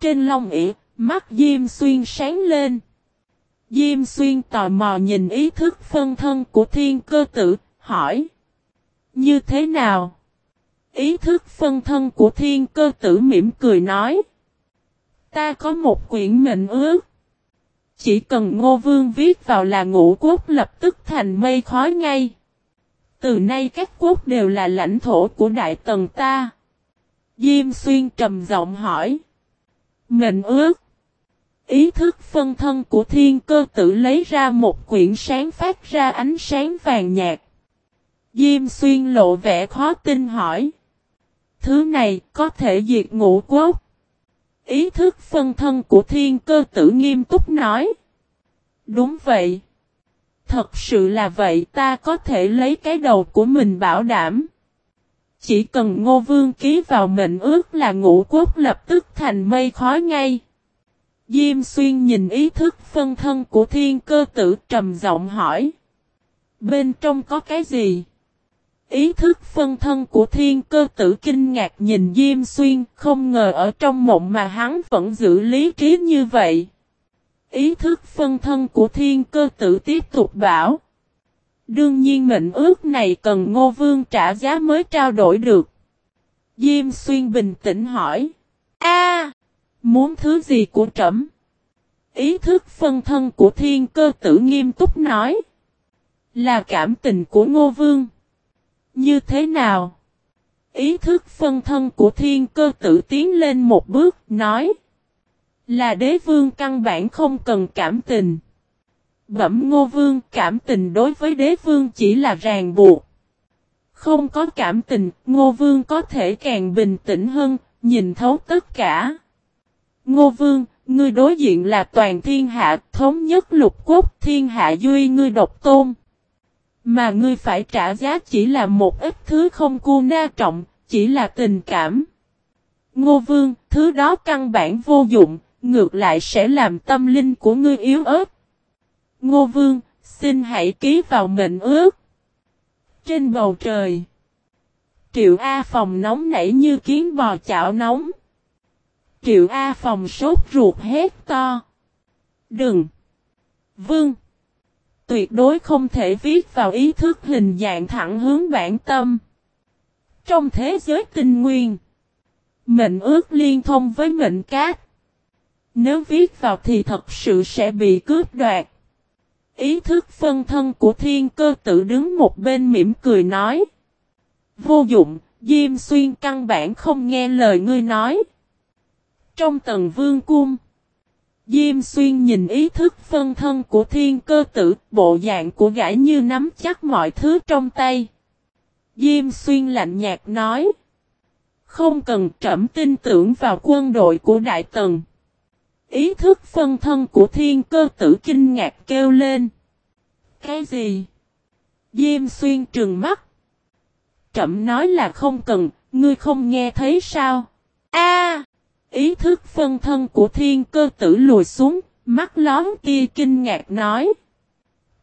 Trên long ỉ, mắt Diêm Xuyên sáng lên. Diêm Xuyên tò mò nhìn ý thức phân thân của thiên cơ tử, hỏi. Như thế nào? Ý thức phân thân của thiên cơ tử mỉm cười nói. Ta có một quyển mệnh ước. Chỉ cần ngô vương viết vào là ngũ quốc lập tức thành mây khói ngay. Từ nay các quốc đều là lãnh thổ của Đại Tần ta. Diêm xuyên trầm giọng hỏi. Mệnh ước. Ý thức phân thân của thiên cơ tử lấy ra một quyển sáng phát ra ánh sáng vàng nhạt. Diêm xuyên lộ vẻ khó tin hỏi. Thứ này có thể diệt ngũ quốc. Ý thức phân thân của thiên cơ tử nghiêm túc nói. Đúng vậy. Thật sự là vậy, ta có thể lấy cái đầu của mình bảo đảm. Chỉ cần ngô vương ký vào mệnh ước là ngũ quốc lập tức thành mây khói ngay. Diêm xuyên nhìn ý thức phân thân của thiên cơ tử trầm giọng hỏi. Bên trong có cái gì? Ý thức phân thân của thiên cơ tử kinh ngạc nhìn Diêm Xuyên, không ngờ ở trong mộng mà hắn vẫn giữ lý trí như vậy. Ý thức phân thân của thiên cơ tử tiếp tục bảo. Đương nhiên mệnh ước này cần ngô vương trả giá mới trao đổi được. Diêm Xuyên bình tĩnh hỏi. A, Muốn thứ gì của trẫm? Ý thức phân thân của thiên cơ tử nghiêm túc nói. Là cảm tình của ngô vương. Như thế nào? Ý thức phân thân của thiên cơ tử tiến lên một bước, nói. Là đế vương căn bản không cần cảm tình. Bẩm ngô vương cảm tình đối với đế vương chỉ là ràng buộc. Không có cảm tình, ngô vương có thể càng bình tĩnh hơn, nhìn thấu tất cả. Ngô vương, ngươi đối diện là toàn thiên hạ, thống nhất lục quốc, thiên hạ duy ngươi độc tôn. Mà ngươi phải trả giá chỉ là một ít thứ không cu na trọng, chỉ là tình cảm. Ngô Vương, thứ đó căn bản vô dụng, ngược lại sẽ làm tâm linh của ngươi yếu ớt. Ngô Vương, xin hãy ký vào mệnh ước. Trên bầu trời, Triệu A Phòng nóng nảy như kiến bò chảo nóng. Triệu A Phòng sốt ruột hét to. Đừng! Vương! Tuyệt đối không thể viết vào ý thức hình dạng thẳng hướng bản tâm. Trong thế giới tinh nguyên, mệnh ước liên thông với mệnh cát. Nếu viết vào thì thật sự sẽ bị cướp đoạt. Ý thức phân thân của thiên cơ tự đứng một bên mỉm cười nói. Vô dụng, Diêm Xuyên căn bản không nghe lời ngươi nói. Trong tầng vương cung, Diêm xuyên nhìn ý thức phân thân của thiên cơ tử, bộ dạng của gã như nắm chắc mọi thứ trong tay. Diêm xuyên lạnh nhạt nói. Không cần trẫm tin tưởng vào quân đội của Đại Tần. Ý thức phân thân của thiên cơ tử kinh ngạc kêu lên. Cái gì? Diêm xuyên trừng mắt. chậm nói là không cần, ngươi không nghe thấy sao? A! Ý thức phân thân của thiên cơ tử lùi xuống, mắt lón kia kinh ngạc nói.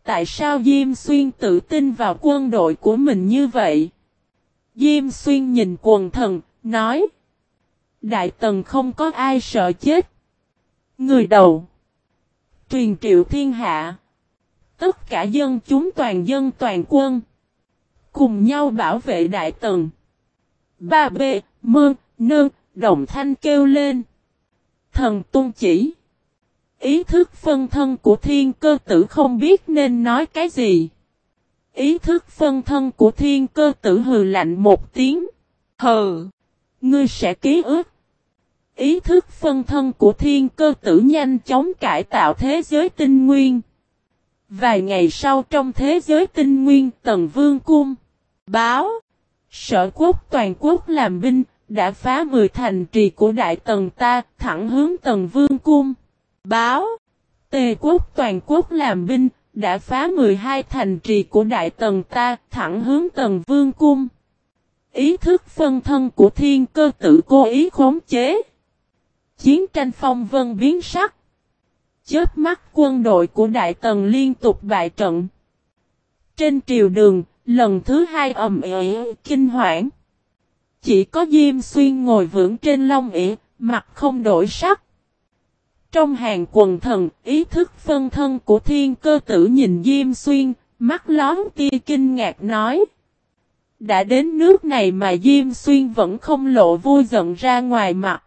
Tại sao Diêm Xuyên tự tin vào quân đội của mình như vậy? Diêm Xuyên nhìn quần thần, nói. Đại tần không có ai sợ chết. Người đầu. Truyền triệu thiên hạ. Tất cả dân chúng toàn dân toàn quân. Cùng nhau bảo vệ đại tần. Ba b mơ, nương, Đồng thanh kêu lên. Thần tôn chỉ. Ý thức phân thân của thiên cơ tử không biết nên nói cái gì. Ý thức phân thân của thiên cơ tử hừ lạnh một tiếng. Hừ. Ngươi sẽ ký ức. Ý thức phân thân của thiên cơ tử nhanh chóng cải tạo thế giới tinh nguyên. Vài ngày sau trong thế giới tinh nguyên tần vương cung. Báo. Sở quốc toàn quốc làm binh, đã phá 10 thành trì của Đại Tần ta, thẳng hướng Tần Vương Cung. Báo, Tề quốc toàn quốc làm binh, đã phá 12 thành trì của Đại Tần ta, thẳng hướng Tần Vương Cung. Ý thức phân thân của thiên cơ tử cố ý khống chế. Chiến tranh phong vân biến sắc. Chớp mắt quân đội của Đại Tần liên tục bại trận. Trên triều đường, lần thứ hai ầm ĩ kinh hoảng. Chỉ có Diêm Xuyên ngồi vững trên long ỉ, mặt không đổi sắc. Trong hàng quần thần, ý thức phân thân của thiên cơ tử nhìn Diêm Xuyên, mắt lón tia kinh ngạc nói. Đã đến nước này mà Diêm Xuyên vẫn không lộ vui giận ra ngoài mặt.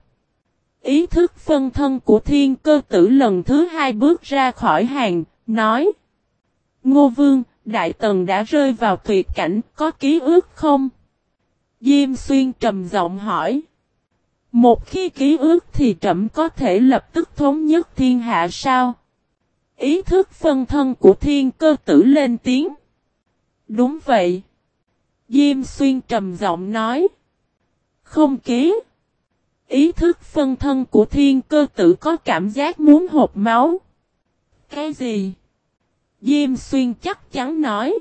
Ý thức phân thân của thiên cơ tử lần thứ hai bước ra khỏi hàng, nói. Ngô Vương, Đại Tần đã rơi vào tuyệt cảnh, có ký ức không? Diêm Xuyên trầm giọng hỏi. Một khi ký ức thì Trầm có thể lập tức thống nhất thiên hạ sao? Ý thức phân thân của thiên cơ tử lên tiếng. Đúng vậy. Diêm xuyên trầm giọng nói. Không ký. Ý thức phân thân của thiên cơ tử có cảm giác muốn hộp máu. Cái gì? Diêm xuyên chắc chắn nói.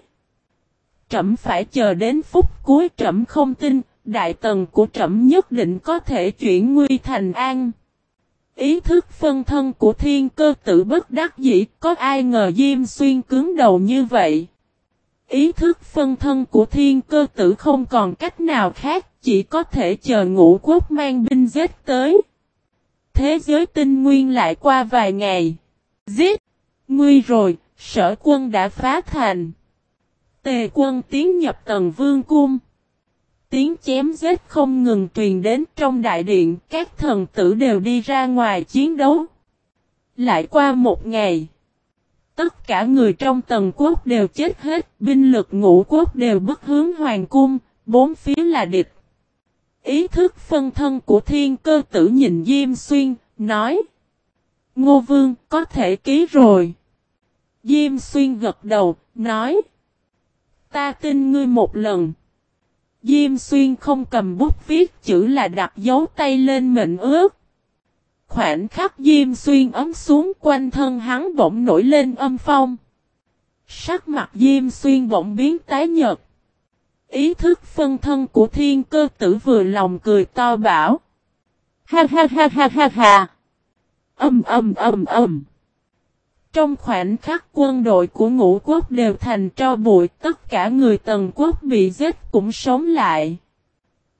Trẩm phải chờ đến phút cuối trẩm không tin, đại tần của trẩm nhất định có thể chuyển nguy thành an. Ý thức phân thân của thiên cơ tử bất đắc dĩ, có ai ngờ Diêm Xuyên cứng đầu như vậy. Ý thức phân thân của thiên cơ tử không còn cách nào khác, chỉ có thể chờ ngũ quốc mang binh giết tới. Thế giới tinh nguyên lại qua vài ngày. Giết! Nguy rồi, sở quân đã phá thành. Tề quân tiến nhập tầng vương cung. Tiếng chém giết không ngừng truyền đến trong đại điện, các thần tử đều đi ra ngoài chiến đấu. Lại qua một ngày, tất cả người trong tầng quốc đều chết hết, binh lực ngũ quốc đều bức hướng hoàng cung, bốn phía là địch. Ý thức phân thân của thiên cơ tử nhìn Diêm Xuyên, nói Ngô Vương có thể ký rồi. Diêm Xuyên gật đầu, nói Ta tin ngươi một lần. Diêm xuyên không cầm bút viết chữ là đặt dấu tay lên mệnh ước. Khoảnh khắc Diêm xuyên ấm xuống quanh thân hắn bỗng nổi lên âm phong. Sắc mặt Diêm xuyên bỗng biến tái nhợt. Ý thức phân thân của thiên cơ tử vừa lòng cười to bảo. Ha ha ha ha ha ha. Âm âm âm âm. Trong khoảnh khắc quân đội của ngũ quốc đều thành tro bụi, tất cả người tần quốc bị giết cũng sống lại.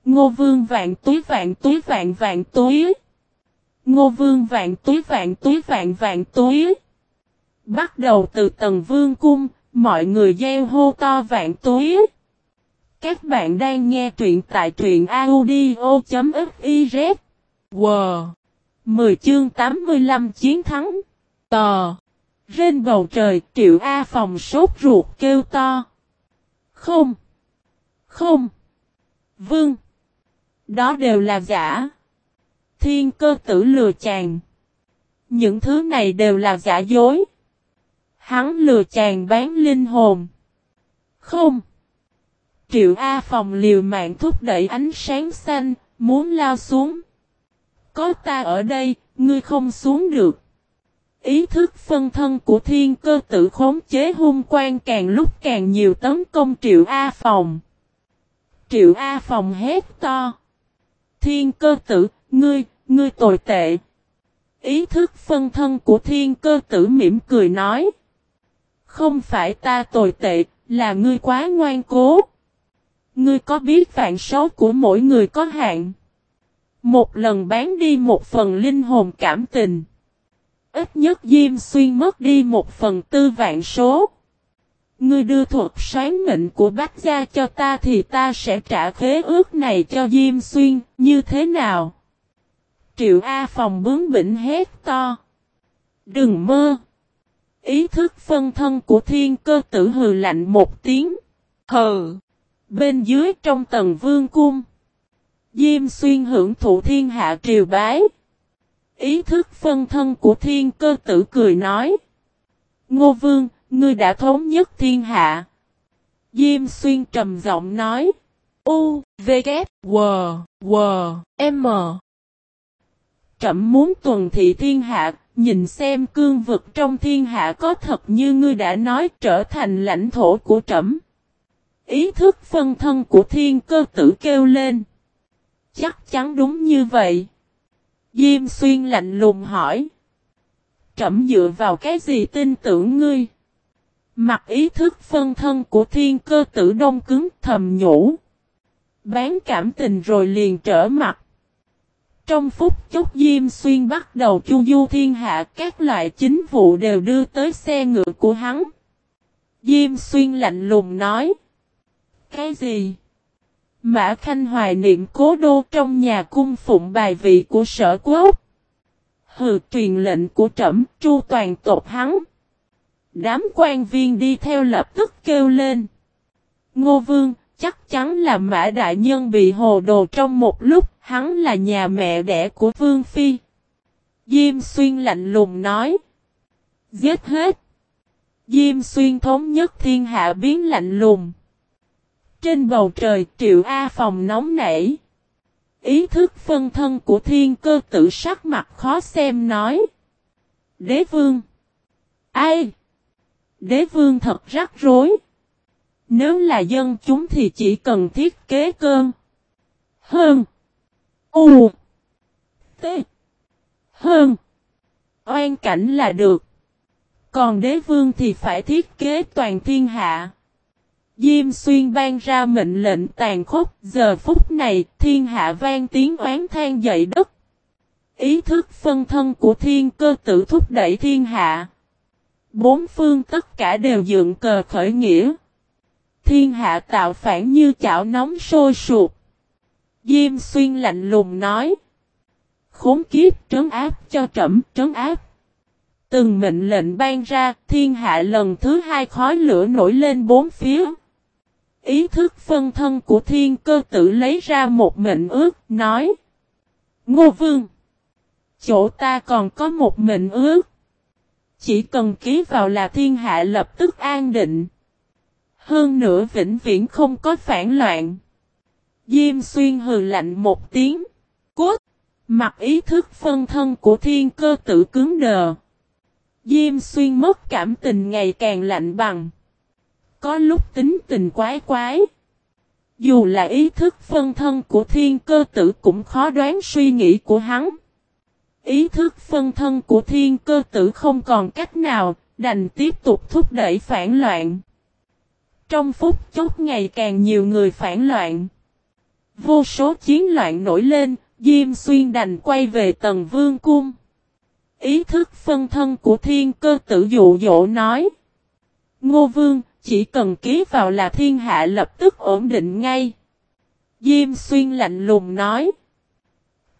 Ngô vương vạn túi vạn túi vạn vạn túi. Ngô vương vạn túi vạn túi vạn vạn túi. Bắt đầu từ tầng vương cung, mọi người gieo hô to vạn túi. Các bạn đang nghe truyện tại truyện audio.fiz. Wow! 10 chương 85 chiến thắng. Tò! Trên bầu trời, triệu A phòng sốt ruột kêu to. Không. Không. Vương. Đó đều là giả. Thiên cơ tử lừa chàng. Những thứ này đều là giả dối. Hắn lừa chàng bán linh hồn. Không. Triệu A phòng liều mạng thúc đẩy ánh sáng xanh, muốn lao xuống. Có ta ở đây, ngươi không xuống được. Ý thức phân thân của thiên cơ tử khống chế hung quan càng lúc càng nhiều tấn công triệu A phòng. Triệu A phòng hét to. Thiên cơ tử, ngươi, ngươi tồi tệ. Ý thức phân thân của thiên cơ tử mỉm cười nói. Không phải ta tồi tệ, là ngươi quá ngoan cố. Ngươi có biết vạn số của mỗi người có hạn. Một lần bán đi một phần linh hồn cảm tình. Ít nhất Diêm Xuyên mất đi một phần tư vạn số. Ngươi đưa thuật sáng mệnh của bác gia cho ta thì ta sẽ trả khế ước này cho Diêm Xuyên, như thế nào? Triệu A phòng bướng bỉnh hét to. Đừng mơ. Ý thức phân thân của thiên cơ tử hừ lạnh một tiếng. Hừ. Bên dưới trong tầng vương cung. Diêm xuyên hưởng thụ thiên hạ triều bái. Ý thức phân thân của thiên cơ tử cười nói. Ngô Vương, ngươi đã thống nhất thiên hạ. Diêm xuyên trầm giọng nói. U, V, K, W, W, M. Trầm muốn tuần thị thiên hạ, nhìn xem cương vực trong thiên hạ có thật như ngươi đã nói trở thành lãnh thổ của trầm. Ý thức phân thân của thiên cơ tử kêu lên. Chắc chắn đúng như vậy. Diêm xuyên lạnh lùng hỏi. Trẩm dựa vào cái gì tin tưởng ngươi? Mặt ý thức phân thân của thiên cơ tử đông cứng, thầm nhủ. Bán cảm tình rồi liền trở mặt. Trong phút chốc Diêm Xuyên bắt đầu chu du thiên hạ, các loại chính vụ đều đưa tới xe ngựa của hắn. Diêm Xuyên lạnh lùng nói. Cái gì? Mã Khanh hoài niệm cố đô trong nhà cung phụng bài vị của sở quốc. Hừ truyền lệnh của trẫm tru toàn tộc hắn. Đám quan viên đi theo lập tức kêu lên. Ngô Vương, chắc chắn là Mã Đại Nhân bị hồ đồ trong một lúc, hắn là nhà mẹ đẻ của Vương Phi. Diêm Xuyên lạnh lùng nói. Giết hết. Diêm Xuyên thống nhất thiên hạ biến lạnh lùng. Trên bầu trời triệu A phòng nóng nảy. Ý thức phân thân của thiên cơ tự sắc mặt khó xem nói. Đế vương. Ai? Đế vương thật rắc rối. Nếu là dân chúng thì chỉ cần thiết kế cơn. Hơn. U. T. Hơn. Oan cảnh là được. Còn đế vương thì phải thiết kế toàn thiên hạ. Diêm xuyên ban ra mệnh lệnh tàn khốc, giờ phút này, thiên hạ vang tiếng oán than dậy đất. Ý thức phân thân của thiên cơ tử thúc đẩy thiên hạ. Bốn phương tất cả đều dựng cờ khởi nghĩa. Thiên hạ tạo phản như chảo nóng sôi sụp. Diêm xuyên lạnh lùng nói. Khốn kiếp trấn áp cho trẩm trấn áp. Từng mệnh lệnh ban ra, thiên hạ lần thứ hai khói lửa nổi lên bốn phía. Ý thức phân thân của thiên cơ tử lấy ra một mệnh ước, nói. Ngô Vương! Chỗ ta còn có một mệnh ước. Chỉ cần ký vào là thiên hạ lập tức an định. Hơn nữa vĩnh viễn không có phản loạn. Diêm xuyên hừ lạnh một tiếng. Cốt! Mặt ý thức phân thân của thiên cơ tử cứng đờ. Diêm xuyên mất cảm tình ngày càng lạnh bằng. Có lúc tính tình quái quái. Dù là ý thức phân thân của thiên cơ tử cũng khó đoán suy nghĩ của hắn. Ý thức phân thân của thiên cơ tử không còn cách nào, đành tiếp tục thúc đẩy phản loạn. Trong phút chốc ngày càng nhiều người phản loạn. Vô số chiến loạn nổi lên, Diêm Xuyên đành quay về tầng vương cung. Ý thức phân thân của thiên cơ tử dụ dỗ nói. Ngô Vương, chỉ cần ký vào là thiên hạ lập tức ổn định ngay. Diêm Xuyên lạnh lùng nói.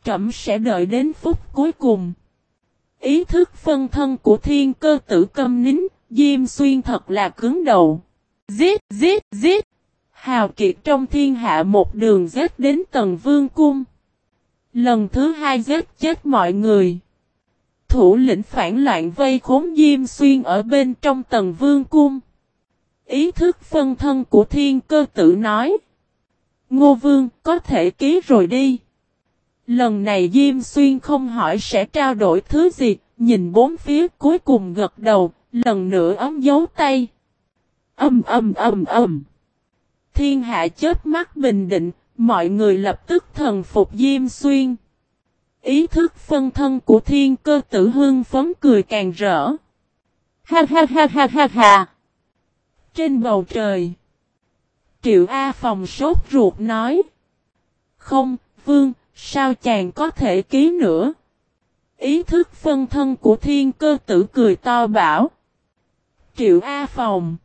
Trẩm sẽ đợi đến phút cuối cùng. Ý thức phân thân của thiên cơ tử câm nín, Diêm Xuyên thật là cứng đầu. Giết, giết, giết. Hào kiệt trong thiên hạ một đường giết đến tầng vương cung. Lần thứ hai giết chết mọi người. Thủ lĩnh phản loạn vây khốn Diêm Xuyên ở bên trong tầng vương cung. Ý thức phân thân của thiên cơ tử nói. Ngô Vương có thể ký rồi đi. Lần này Diêm Xuyên không hỏi sẽ trao đổi thứ gì, nhìn bốn phía cuối cùng gật đầu, lần nữa ấm dấu tay. Âm âm âm âm. Thiên hạ chết mắt bình định, mọi người lập tức thần phục Diêm Xuyên. Ý thức phân thân của thiên cơ tử hương phấn cười càng rỡ. Ha ha ha ha ha ha. Trên bầu trời. Triệu A phòng sốt ruột nói. Không, Vương, sao chàng có thể ký nữa? Ý thức phân thân của thiên cơ tử cười to bảo. Triệu A phòng.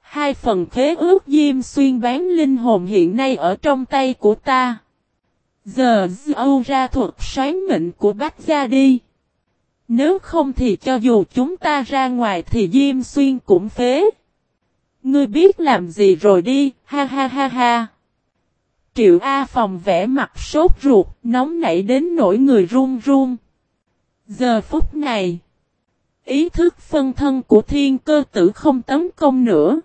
Hai phần khế ước diêm xuyên bán linh hồn hiện nay ở trong tay của ta. Giờ Âu ra thuật xoán mệnh của Bách Gia đi. Nếu không thì cho dù chúng ta ra ngoài thì Diêm Xuyên cũng phế. Ngươi biết làm gì rồi đi, ha ha ha ha. Triệu A phòng vẽ mặt sốt ruột, nóng nảy đến nỗi người run run. Giờ phút này, ý thức phân thân của thiên cơ tử không tấn công nữa.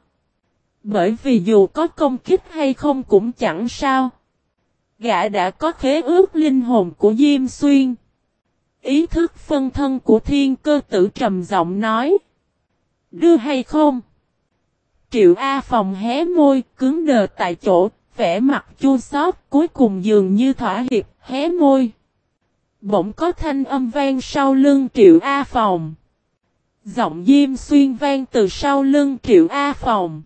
Bởi vì dù có công kích hay không cũng chẳng sao. Gã đã có khế ước linh hồn của Diêm Xuyên. Ý thức phân thân của thiên cơ tử trầm giọng nói. Đưa hay không? Triệu A phòng hé môi, cứng đờ tại chỗ, vẻ mặt chua xót, cuối cùng dường như thỏa hiệp, hé môi. Bỗng có thanh âm vang sau lưng Triệu A phòng. Giọng Diêm Xuyên vang từ sau lưng Triệu A phòng.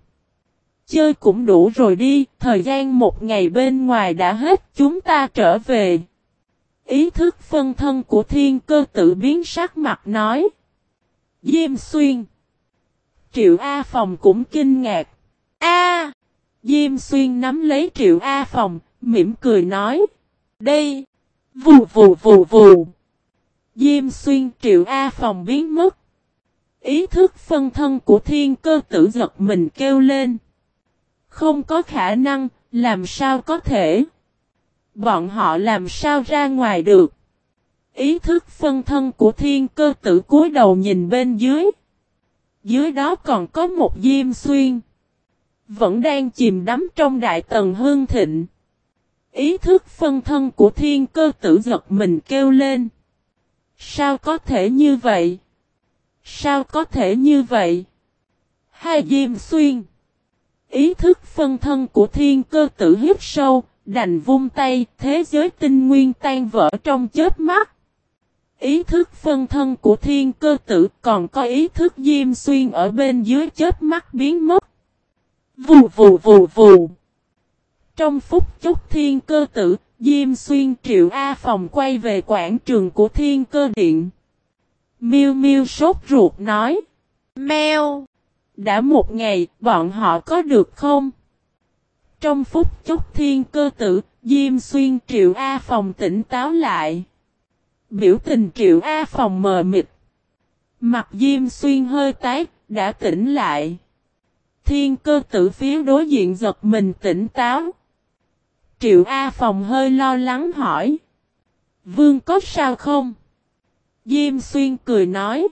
Chơi cũng đủ rồi đi, thời gian một ngày bên ngoài đã hết, chúng ta trở về. Ý thức phân thân của thiên cơ tự biến sắc mặt nói. Diêm xuyên. Triệu A Phòng cũng kinh ngạc. A! Diêm xuyên nắm lấy Triệu A Phòng, mỉm cười nói. Đây! Vù vù vù vù! Diêm xuyên Triệu A Phòng biến mất. Ý thức phân thân của thiên cơ tử giật mình kêu lên. Không có khả năng, làm sao có thể? Bọn họ làm sao ra ngoài được? Ý thức phân thân của thiên cơ tử cúi đầu nhìn bên dưới. Dưới đó còn có một diêm xuyên. Vẫn đang chìm đắm trong đại tầng hương thịnh. Ý thức phân thân của thiên cơ tử giật mình kêu lên. Sao có thể như vậy? Sao có thể như vậy? Hai diêm xuyên. Ý thức phân thân của thiên cơ tử hít sâu, đành vung tay, thế giới tinh nguyên tan vỡ trong chết mắt. Ý thức phân thân của thiên cơ tử còn có ý thức diêm xuyên ở bên dưới chết mắt biến mất. Vù vù vù vù. Trong phút chốc thiên cơ tử, diêm xuyên triệu A phòng quay về quảng trường của thiên cơ điện. Miêu miêu sốt ruột nói. Mèo. Đã một ngày, bọn họ có được không? Trong phút chốc thiên cơ tử, Diêm Xuyên Triệu A Phòng tỉnh táo lại. Biểu tình Triệu A Phòng mờ mịt. Mặt Diêm Xuyên hơi tái, đã tỉnh lại. Thiên cơ tử phía đối diện giật mình tỉnh táo. Triệu A Phòng hơi lo lắng hỏi. Vương có sao không? Diêm Xuyên cười nói.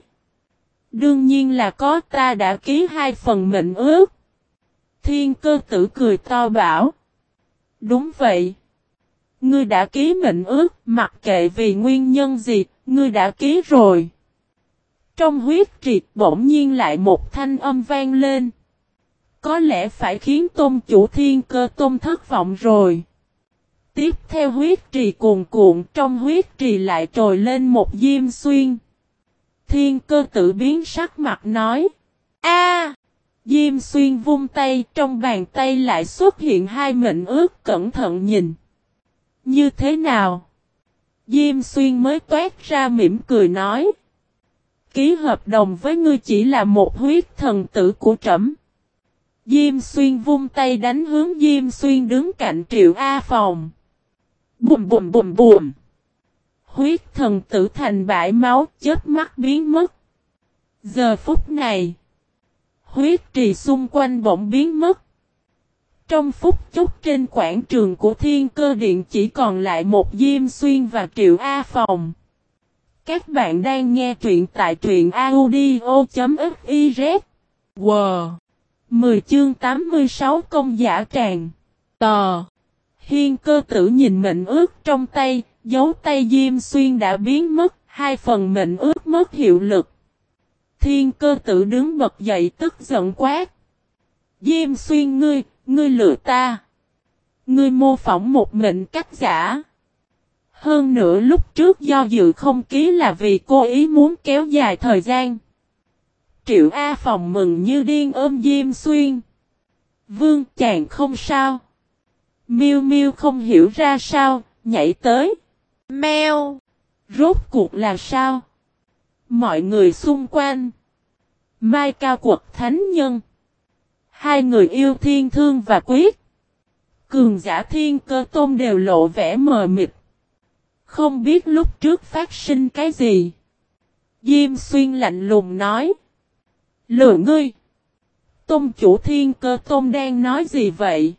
Đương nhiên là có ta đã ký hai phần mệnh ước. Thiên cơ tử cười to bảo. Đúng vậy. Ngươi đã ký mệnh ước, mặc kệ vì nguyên nhân gì, ngươi đã ký rồi. Trong huyết triệt bỗng nhiên lại một thanh âm vang lên. Có lẽ phải khiến tôn chủ thiên cơ tôn thất vọng rồi. Tiếp theo huyết trì cuồn cuộn trong huyết trì lại trồi lên một diêm xuyên. Thiên cơ tự biến sắc mặt nói. A Diêm xuyên vung tay trong bàn tay lại xuất hiện hai mệnh ước cẩn thận nhìn. Như thế nào? Diêm xuyên mới toát ra mỉm cười nói. Ký hợp đồng với ngươi chỉ là một huyết thần tử của trẫm. Diêm xuyên vung tay đánh hướng Diêm xuyên đứng cạnh triệu A phòng. Bùm bùm bùm bùm. Huyết thần tử thành bãi máu chết mắt biến mất. Giờ phút này. Huyết trì xung quanh bỗng biến mất. Trong phút chốc trên quảng trường của thiên cơ điện chỉ còn lại một Diêm Xuyên và Triệu A Phòng. Các bạn đang nghe truyện tại truyện audio.fiz. Wow! 10 chương 86 công giả tràng. Tò! Hiên cơ tử nhìn mệnh ước trong tay, dấu tay Diêm Xuyên đã biến mất, hai phần mệnh ước mất hiệu lực. Thiên cơ tử đứng bật dậy tức giận quát. Diêm Xuyên ngươi, ngươi lừa ta. Ngươi mô phỏng một mệnh cách giả. Hơn nữa lúc trước do dự không ký là vì cô ý muốn kéo dài thời gian. Triệu A phòng mừng như điên ôm Diêm Xuyên. Vương chàng không sao. Miu Miu không hiểu ra sao, nhảy tới. Mèo! Rốt cuộc là sao? Mọi người xung quanh. Mai cao quật thánh nhân. Hai người yêu thiên thương và quyết. Cường giả thiên cơ tôn đều lộ vẻ mờ mịt. Không biết lúc trước phát sinh cái gì. Diêm xuyên lạnh lùng nói. Lừa ngươi. Tôn chủ thiên cơ tôn đang nói gì vậy?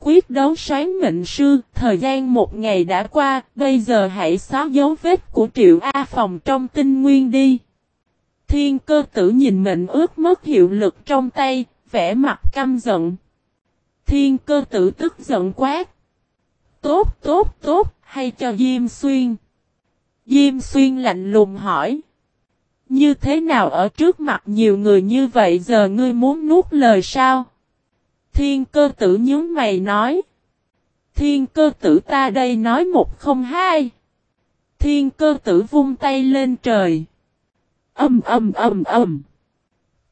Quyết đấu sáng mệnh sư, thời gian một ngày đã qua, bây giờ hãy xóa dấu vết của triệu A phòng trong tinh nguyên đi. Thiên cơ tử nhìn mệnh ước mất hiệu lực trong tay, vẻ mặt căm giận. Thiên cơ tử tức giận quát. Tốt, tốt, tốt, hay cho Diêm Xuyên. Diêm Xuyên lạnh lùng hỏi. Như thế nào ở trước mặt nhiều người như vậy giờ ngươi muốn nuốt lời sao? Thiên cơ tử nhớ mày nói. Thiên cơ tử ta đây nói một không hai. Thiên cơ tử vung tay lên trời. Âm âm âm âm.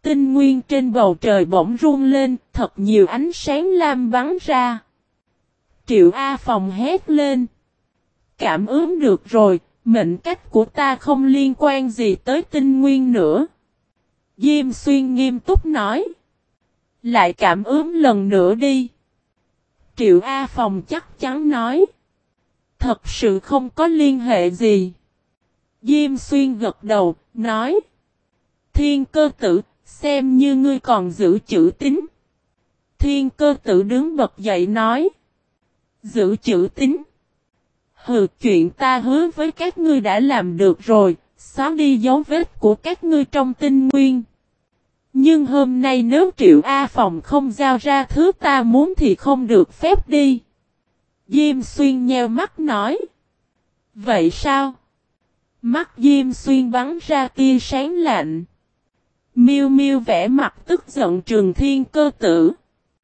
Tinh nguyên trên bầu trời bỗng rung lên, thật nhiều ánh sáng lam bắn ra. Triệu A phòng hét lên. Cảm ứng được rồi, mệnh cách của ta không liên quan gì tới tinh nguyên nữa. Diêm xuyên nghiêm túc nói. Lại cảm ứng lần nữa đi. Triệu A Phòng chắc chắn nói. Thật sự không có liên hệ gì. Diêm xuyên gật đầu, nói. Thiên cơ tử, xem như ngươi còn giữ chữ tín. Thiên cơ tử đứng bật dậy nói. Giữ chữ tín. Hừ chuyện ta hứa với các ngươi đã làm được rồi, xóa đi dấu vết của các ngươi trong tinh nguyên. Nhưng hôm nay nếu triệu A phòng không giao ra thứ ta muốn thì không được phép đi. Diêm xuyên nheo mắt nói. Vậy sao? Mắt Diêm xuyên bắn ra tia sáng lạnh. Miêu miêu vẽ mặt tức giận trường thiên cơ tử.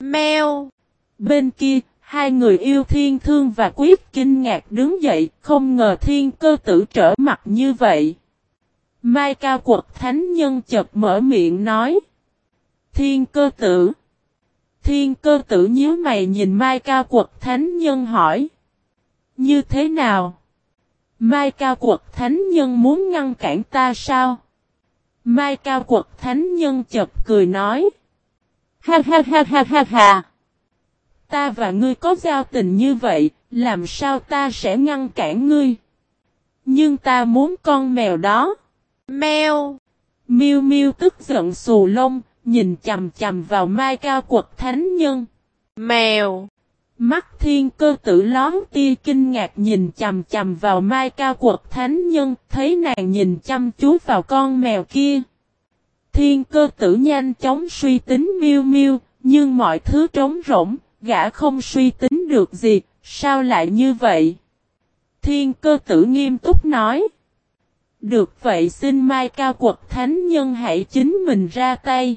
Mèo! Bên kia, hai người yêu thiên thương và quyết kinh ngạc đứng dậy, không ngờ thiên cơ tử trở mặt như vậy. Mai cao quật thánh nhân chợt mở miệng nói. Thiên cơ tử. Thiên cơ tử nhíu mày nhìn Mai cao quật thánh nhân hỏi. Như thế nào? Mai cao quật thánh nhân muốn ngăn cản ta sao? Mai cao quật thánh nhân chợt cười nói. Ha ha ha ha ha ha. Ta và ngươi có giao tình như vậy, làm sao ta sẽ ngăn cản ngươi? Nhưng ta muốn con mèo đó. Mèo. Miu Miu tức giận xù lông, nhìn chầm chầm vào mai cao quật thánh nhân. Mèo. Mắt thiên cơ tử lón tia kinh ngạc nhìn chầm chầm vào mai cao quật thánh nhân, thấy nàng nhìn chăm chú vào con mèo kia. Thiên cơ tử nhanh chóng suy tính miêu miêu, nhưng mọi thứ trống rỗng, gã không suy tính được gì, sao lại như vậy? Thiên cơ tử nghiêm túc nói. Được vậy xin Mai Cao Quật Thánh Nhân hãy chính mình ra tay.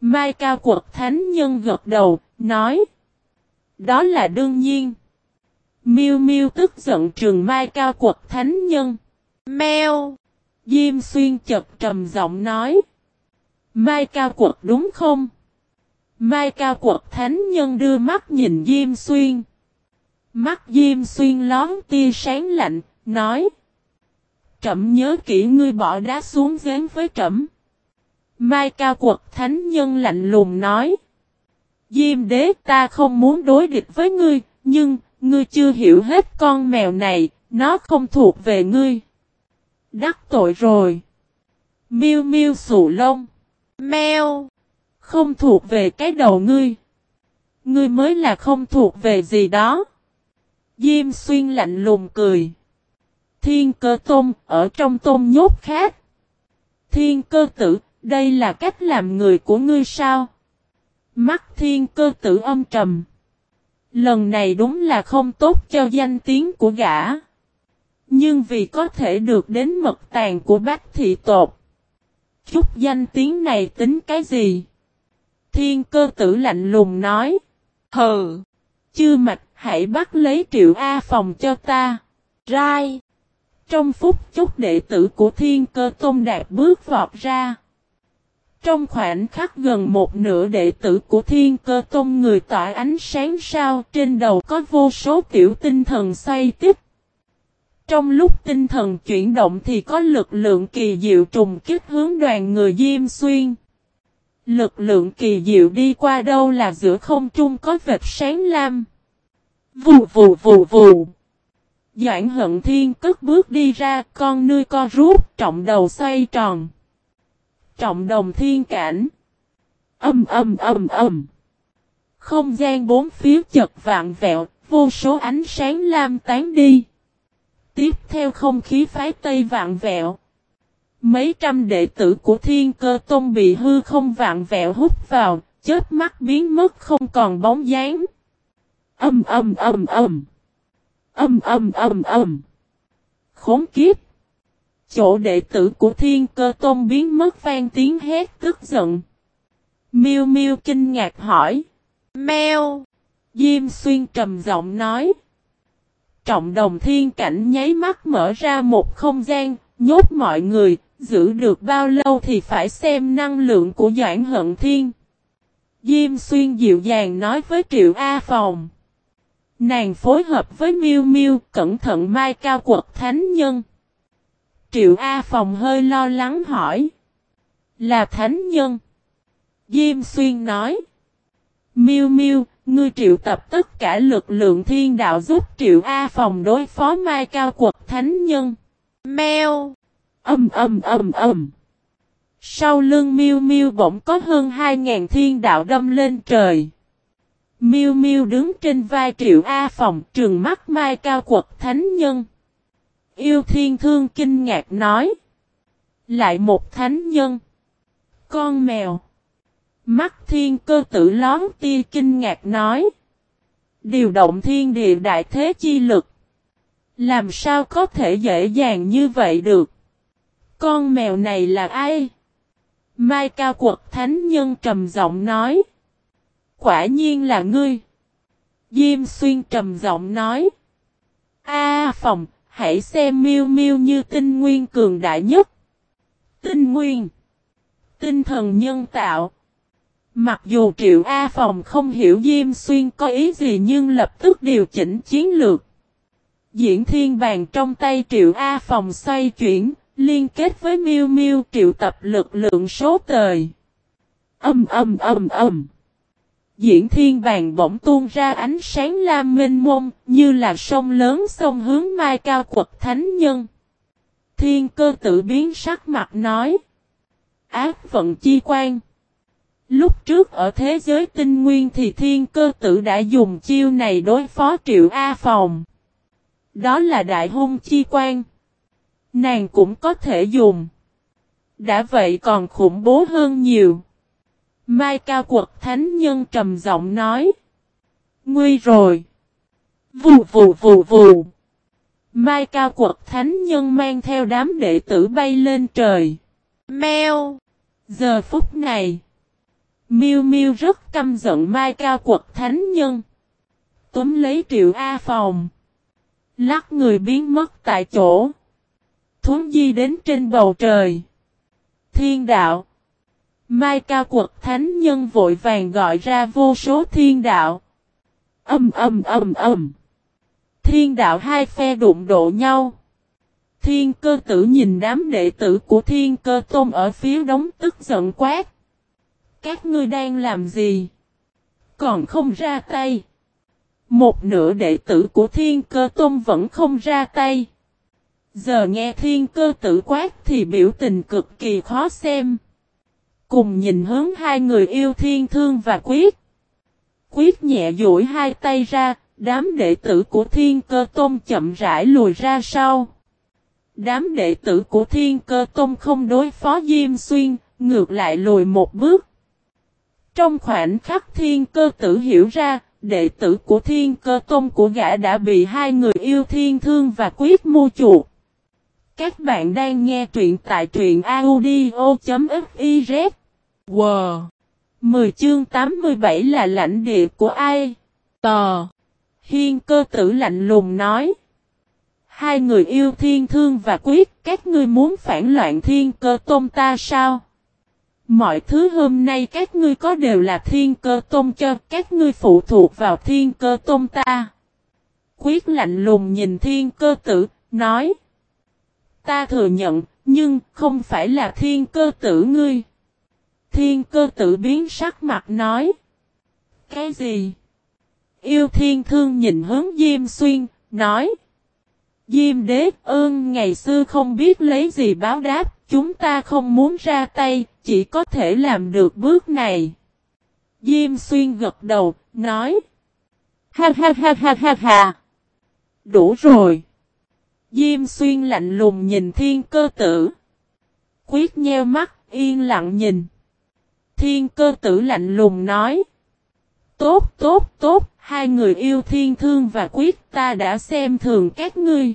Mai Cao Quật Thánh Nhân gật đầu, nói. Đó là đương nhiên. Miêu Miêu tức giận trường Mai Cao Quật Thánh Nhân. Mèo! Diêm Xuyên chật trầm giọng nói. Mai Cao Quật đúng không? Mai Cao Quật Thánh Nhân đưa mắt nhìn Diêm Xuyên. Mắt Diêm Xuyên lón tia sáng lạnh, nói. Trẩm nhớ kỹ ngươi bỏ đá xuống giếng với trẩm. Mai Cao Quật Thánh Nhân lạnh lùng nói. Diêm đế ta không muốn đối địch với ngươi, nhưng, ngươi chưa hiểu hết con mèo này, nó không thuộc về ngươi. Đắc tội rồi. Miêu miêu sụ lông. Mèo. Không thuộc về cái đầu ngươi. Ngươi mới là không thuộc về gì đó. Diêm xuyên lạnh lùng cười. Thiên cơ tôm, ở trong tôm nhốt khác. Thiên cơ tử, đây là cách làm người của ngươi sao? Mắt thiên cơ tử âm trầm. Lần này đúng là không tốt cho danh tiếng của gã. Nhưng vì có thể được đến mật tàng của bác thị tột. Chút danh tiếng này tính cái gì? Thiên cơ tử lạnh lùng nói. Hừ. Chư mạch, hãy bắt lấy triệu A phòng cho ta. Rai. Trong phút chốc đệ tử của thiên cơ tôn đạt bước vọt ra. Trong khoảnh khắc gần một nửa đệ tử của thiên cơ tôn người tỏa ánh sáng sao trên đầu có vô số tiểu tinh thần xoay tiếp. Trong lúc tinh thần chuyển động thì có lực lượng kỳ diệu trùng kích hướng đoàn người Diêm Xuyên. Lực lượng kỳ diệu đi qua đâu là giữa không trung có vệt sáng lam. Vù vù vù vù. Doãn hận thiên cất bước đi ra, con nuôi co rút, trọng đầu xoay tròn. Trọng đồng thiên cảnh. Âm âm âm âm. Không gian bốn phía chật vạn vẹo, vô số ánh sáng lam tán đi. Tiếp theo không khí phái tây vạn vẹo. Mấy trăm đệ tử của thiên cơ tôn bị hư không vạn vẹo hút vào, chết mắt biến mất không còn bóng dáng. Âm âm âm âm. Âm âm âm âm. Khốn kiếp. Chỗ đệ tử của thiên cơ tôn biến mất vang tiếng hét tức giận. Miêu miêu kinh ngạc hỏi. Mèo. Diêm xuyên trầm giọng nói. Trọng đồng thiên cảnh nháy mắt mở ra một không gian, nhốt mọi người, giữ được bao lâu thì phải xem năng lượng của Doãn Hận Thiên. Diêm xuyên dịu dàng nói với Triệu A Phòng. Nàng phối hợp với Miêu Miêu cẩn thận mai cao quật thánh nhân. Triệu A Phòng hơi lo lắng hỏi. Là thánh nhân. Diêm Xuyên nói. Miêu Miêu, ngươi triệu tập tất cả lực lượng thiên đạo giúp Triệu A Phòng đối phó mai cao quật thánh nhân. Mèo. Âm âm âm âm. Sau lưng Miêu Miêu bỗng có hơn 2.000 thiên đạo đâm lên trời. Miêu Miêu đứng trên vai Triệu A Phòng trường mắt mai cao quật thánh nhân. Yêu thiên thương kinh ngạc nói. Lại một thánh nhân. Con mèo. Mắt thiên cơ tử lón tia kinh ngạc nói. Điều động thiên địa đại thế chi lực. Làm sao có thể dễ dàng như vậy được? Con mèo này là ai? Mai cao quật thánh nhân trầm giọng nói. Quả nhiên là ngươi. Diêm xuyên trầm giọng nói. A à, phòng, hãy xem miu miu như tinh nguyên cường đại nhất. Tinh nguyên. Tinh thần nhân tạo. Mặc dù Triệu A Phòng không hiểu Diêm Xuyên có ý gì nhưng lập tức điều chỉnh chiến lược. Diễn thiên bàn trong tay Triệu A Phòng xoay chuyển, liên kết với miu miu triệu tập lực lượng số tời. Âm âm âm âm. Diễn thiên bàn bỗng tuôn ra ánh sáng lam minh mông, như là sông lớn sông hướng mai cao quật thánh nhân. Thiên cơ tự biến sắc mặt nói. Ác vận chi quan. Lúc trước ở thế giới tinh nguyên thì thiên cơ tử đã dùng chiêu này đối phó triệu A phòng. Đó là đại hung chi quan. Nàng cũng có thể dùng. Đã vậy còn khủng bố hơn nhiều. Mai cao quật thánh nhân trầm giọng nói. Nguy rồi. Vù vù vù vù. Mai cao quật thánh nhân mang theo đám đệ tử bay lên trời. Mèo. Giờ phút này. Miu Miu rất căm giận Mai Cao quật thánh nhân. Túm lấy triệu A phòng. Lắc người biến mất tại chỗ. Thuấn di đến trên bầu trời. Thiên đạo. Mai Cao quật thánh nhân vội vàng gọi ra vô số thiên đạo. Âm âm âm âm. Thiên đạo hai phe đụng độ nhau. Thiên cơ tử nhìn đám đệ tử của thiên cơ tôn ở phía đống tức giận quát. Các ngươi đang làm gì? Còn không ra tay. Một nửa đệ tử của thiên cơ tôn vẫn không ra tay. Giờ nghe thiên cơ tử quát thì biểu tình cực kỳ khó xem. Cùng nhìn hướng hai người yêu thiên thương và quyết. Quyết nhẹ duỗi hai tay ra, đám đệ tử của thiên cơ tôn chậm rãi lùi ra sau. Đám đệ tử của thiên cơ tôn không đối phó Diêm Xuyên, ngược lại lùi một bước. Trong khoảnh khắc thiên cơ tử hiểu ra, đệ tử của thiên cơ tôn của gã đã bị hai người yêu thiên thương và quyết mua chuột. Các bạn đang nghe truyện tại truyện audio.fiz. Wow! 10 chương 87 là lãnh địa của ai? Tò! Hiên cơ tử lạnh lùng nói. Hai người yêu thiên thương và quyết, các ngươi muốn phản loạn thiên cơ tôn ta sao? Mọi thứ hôm nay các ngươi có đều là thiên cơ tôn cho các ngươi phụ thuộc vào thiên cơ tôn ta. Quyết lạnh lùng nhìn thiên cơ tử, nói. Ta thừa nhận, nhưng không phải là thiên cơ tử ngươi. Thiên cơ tử biến sắc mặt nói. Cái gì? Yêu thiên thương nhìn hướng Diêm Xuyên, nói. Diêm đế ơn ngày xưa không biết lấy gì báo đáp, chúng ta không muốn ra tay, chỉ có thể làm được bước này. Diêm xuyên gật đầu, nói. Ha ha ha ha ha ha. Đủ rồi. Diêm xuyên lạnh lùng nhìn thiên cơ tử. Quyết nheo mắt, yên lặng nhìn. Thiên cơ tử lạnh lùng nói. Tốt, tốt, tốt, hai người yêu thiên thương và quyết ta đã xem thường các ngươi.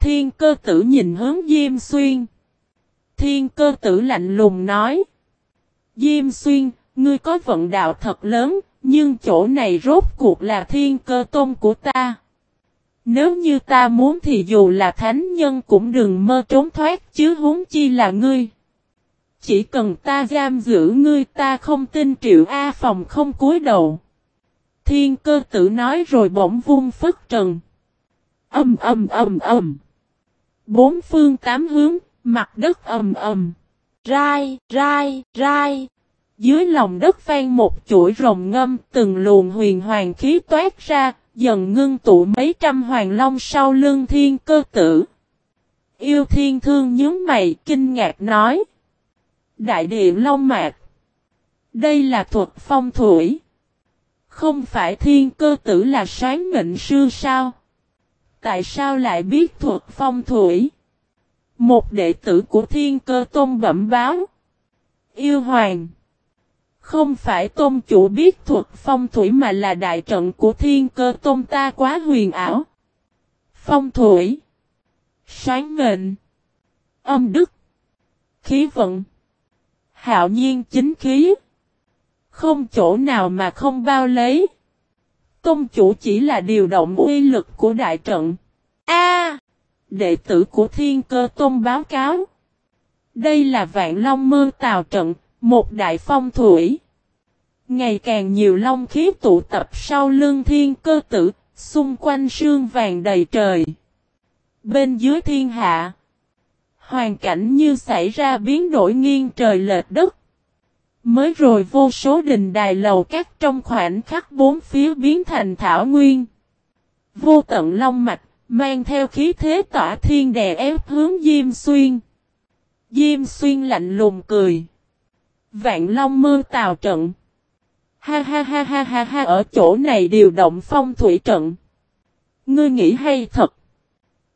Thiên cơ tử nhìn hướng Diêm Xuyên. Thiên cơ tử lạnh lùng nói. Diêm Xuyên, ngươi có vận đạo thật lớn, nhưng chỗ này rốt cuộc là thiên cơ tôn của ta. Nếu như ta muốn thì dù là thánh nhân cũng đừng mơ trốn thoát chứ huống chi là ngươi. Chỉ cần ta giam giữ ngươi ta không tin triệu A phòng không cúi đầu. Thiên cơ tử nói rồi bỗng vung phất trần. Âm âm âm âm. Bốn phương tám hướng, mặt đất ầm ầm. Rai, rai, rai. Dưới lòng đất vang một chuỗi rồng ngâm, từng luồng huyền hoàng khí toát ra, dần ngưng tụ mấy trăm hoàng long sau lưng thiên cơ tử. Yêu thiên thương nhớ mày, kinh ngạc nói. Đại địa long mạc. Đây là thuật phong thủy. Không phải thiên cơ tử là sáng mệnh sư sao? Tại sao lại biết thuật phong thủy? Một đệ tử của thiên cơ tôn bẩm báo. Yêu hoàng. Không phải tôn chủ biết thuật phong thủy mà là đại trận của thiên cơ tôn ta quá huyền ảo. Phong thủy. Sáng mệnh. Âm đức. Khí vận. Hạo nhiên chính khí. Không chỗ nào mà không bao lấy. Tôn chủ chỉ là điều động uy lực của đại trận. A, Đệ tử của thiên cơ tôn báo cáo. Đây là vạn long mưa tào trận, một đại phong thủy. Ngày càng nhiều long khí tụ tập sau lưng thiên cơ tử, xung quanh sương vàng đầy trời. Bên dưới thiên hạ, hoàn cảnh như xảy ra biến đổi nghiêng trời lệch đất. Mới rồi vô số đình đài lầu các trong khoảnh khắc bốn phía biến thành thảo nguyên. Vô tận long mạch, mang theo khí thế tỏa thiên đè ép hướng Diêm Xuyên. Diêm Xuyên lạnh lùng cười. Vạn Long mưa tào trận. Ha ha ha ha ha ha ở chỗ này điều động phong thủy trận. Ngươi nghĩ hay thật.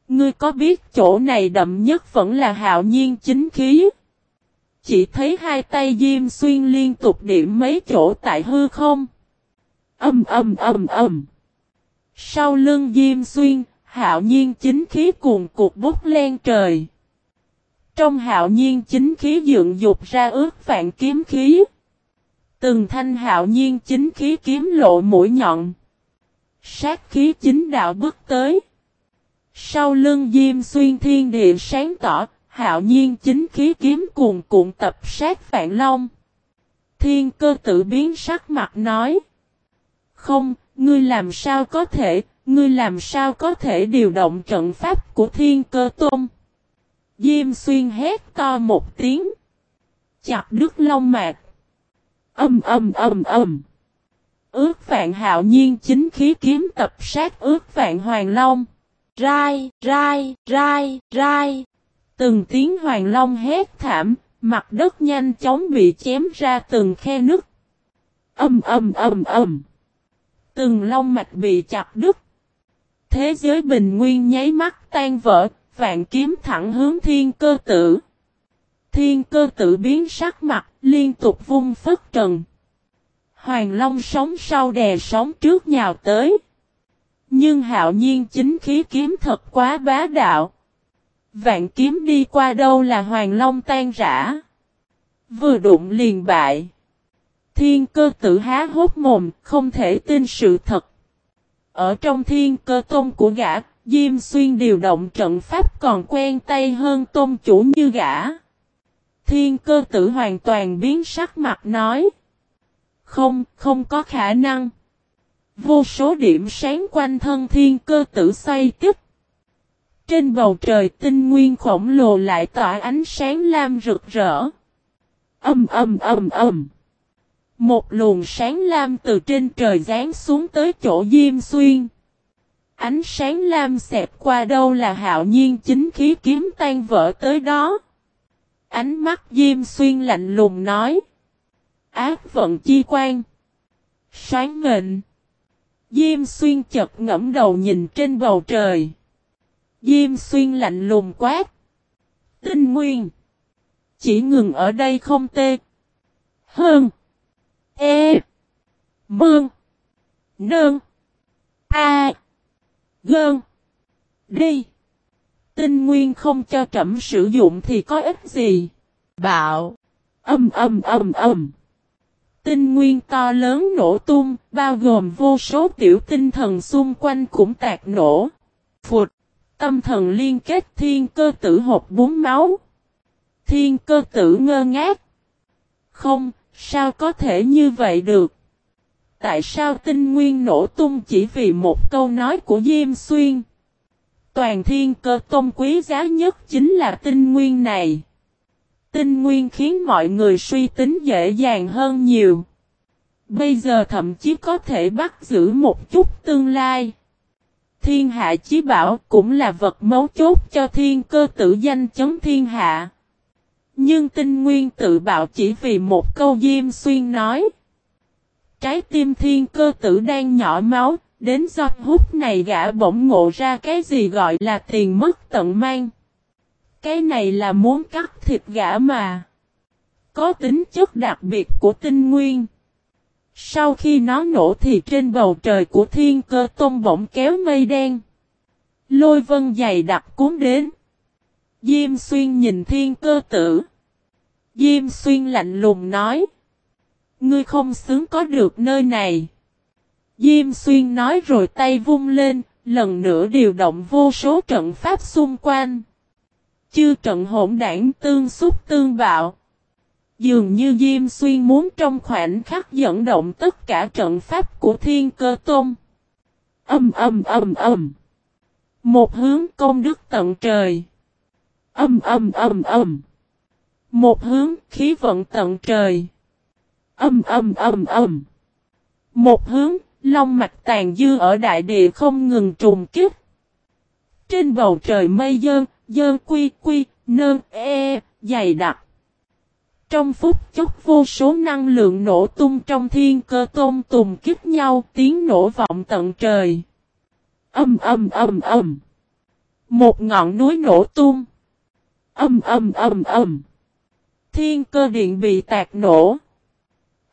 Ngươi có biết chỗ này đậm nhất vẫn là hạo nhiên chính khí. Chỉ thấy hai tay Diêm Xuyên liên tục điểm mấy chỗ tại hư không. Âm âm âm âm. Sau lưng Diêm Xuyên, hạo nhiên chính khí cuồn cuộc bút len trời. Trong hạo nhiên chính khí dựng dục ra ước vạn kiếm khí. Từng thanh hạo nhiên chính khí kiếm lộ mũi nhọn. Sát khí chính đạo bước tới. Sau lưng diêm xuyên thiên địa sáng tỏ, hạo nhiên chính khí kiếm cuồn cuộn tập sát phạn long. Thiên cơ tự biến sắc mặt nói. Không, ngươi làm sao có thể, ngươi làm sao có thể điều động trận pháp của thiên cơ tôn. Diêm xuyên hét to một tiếng. Chặt đứt long mạc. Âm âm âm âm. Ước vạn hạo nhiên chính khí kiếm tập sát ước vạn hoàng long. Rai, rai, rai, rai. Từng tiếng hoàng long hét thảm, mặt đất nhanh chóng bị chém ra từng khe nứt. Âm âm âm âm. Từng long mạch bị chặt đứt. Thế giới bình nguyên nháy mắt tan vỡ, vạn kiếm thẳng hướng thiên cơ tử. Thiên cơ tử biến sắc mặt, liên tục vung phất trần. Hoàng Long sống sau đè sóng trước nhào tới. Nhưng hạo nhiên chính khí kiếm thật quá bá đạo. Vạn kiếm đi qua đâu là Hoàng Long tan rã. Vừa đụng liền bại. Thiên cơ tử há hốt mồm, không thể tin sự thật. Ở trong thiên cơ tôn của gã, Diêm Xuyên điều động trận pháp còn quen tay hơn tôn chủ như gã. Thiên cơ tử hoàn toàn biến sắc mặt nói. Không, không có khả năng. Vô số điểm sáng quanh thân thiên cơ tử xoay tiếp. Trên bầu trời tinh nguyên khổng lồ lại tỏa ánh sáng lam rực rỡ. Âm âm âm âm. Một luồng sáng lam từ trên trời rán xuống tới chỗ Diêm Xuyên. Ánh sáng lam xẹp qua đâu là hạo nhiên chính khí kiếm tan vỡ tới đó. Ánh mắt Diêm Xuyên lạnh lùng nói. Ác vận chi quan. Sáng mệnh. Diêm Xuyên chật ngẫm đầu nhìn trên bầu trời. Diêm Xuyên lạnh lùng quát. Tinh Nguyên. Chỉ ngừng ở đây không tê. Hơn. E. Mương. Nương. A. Gơn. Đi. Tinh nguyên không cho trẫm sử dụng thì có ích gì? Bạo. Âm âm âm âm. Tinh nguyên to lớn nổ tung, bao gồm vô số tiểu tinh thần xung quanh cũng tạc nổ. Phụt. Tâm thần liên kết thiên cơ tử hộp bún máu. Thiên cơ tử ngơ ngác. Không, sao có thể như vậy được? Tại sao tinh nguyên nổ tung chỉ vì một câu nói của Diêm Xuyên. Toàn thiên cơ tôn quý giá nhất chính là tinh nguyên này. Tinh nguyên khiến mọi người suy tính dễ dàng hơn nhiều. Bây giờ thậm chí có thể bắt giữ một chút tương lai. Thiên hạ chí bảo cũng là vật mấu chốt cho thiên cơ tự danh chấm thiên hạ. Nhưng tinh nguyên tự bạo chỉ vì một câu diêm xuyên nói. Trái tim thiên cơ tử đang nhỏ máu, đến do hút này gã bỗng ngộ ra cái gì gọi là tiền mất tận mang. Cái này là muốn cắt thịt gã mà. Có tính chất đặc biệt của tinh nguyên. Sau khi nó nổ thì trên bầu trời của thiên cơ tôm bỗng kéo mây đen. Lôi vân dày đặc cuốn đến. Diêm xuyên nhìn thiên cơ tử. Diêm xuyên lạnh lùng nói. Ngươi không xứng có được nơi này. Diêm xuyên nói rồi tay vung lên, lần nữa điều động vô số trận pháp xung quanh. Chư trận hỗn đảng tương xúc tương bạo. Dường như Diêm Xuyên muốn trong khoảnh khắc dẫn động tất cả trận pháp của thiên cơ tôn. Âm âm âm âm. Một hướng công đức tận trời. Âm âm âm âm. Một hướng khí vận tận trời. Âm âm âm âm. Một hướng long mạch tàn dư ở đại địa không ngừng trùng kích. Trên bầu trời mây dơn, dơn quy quy, nơn e, e, dày đặc. Trong phút chốc vô số năng lượng nổ tung trong thiên cơ tôm tùng kích nhau tiếng nổ vọng tận trời. Âm âm âm âm. Một ngọn núi nổ tung. Âm âm âm âm. Thiên cơ điện bị tạc nổ.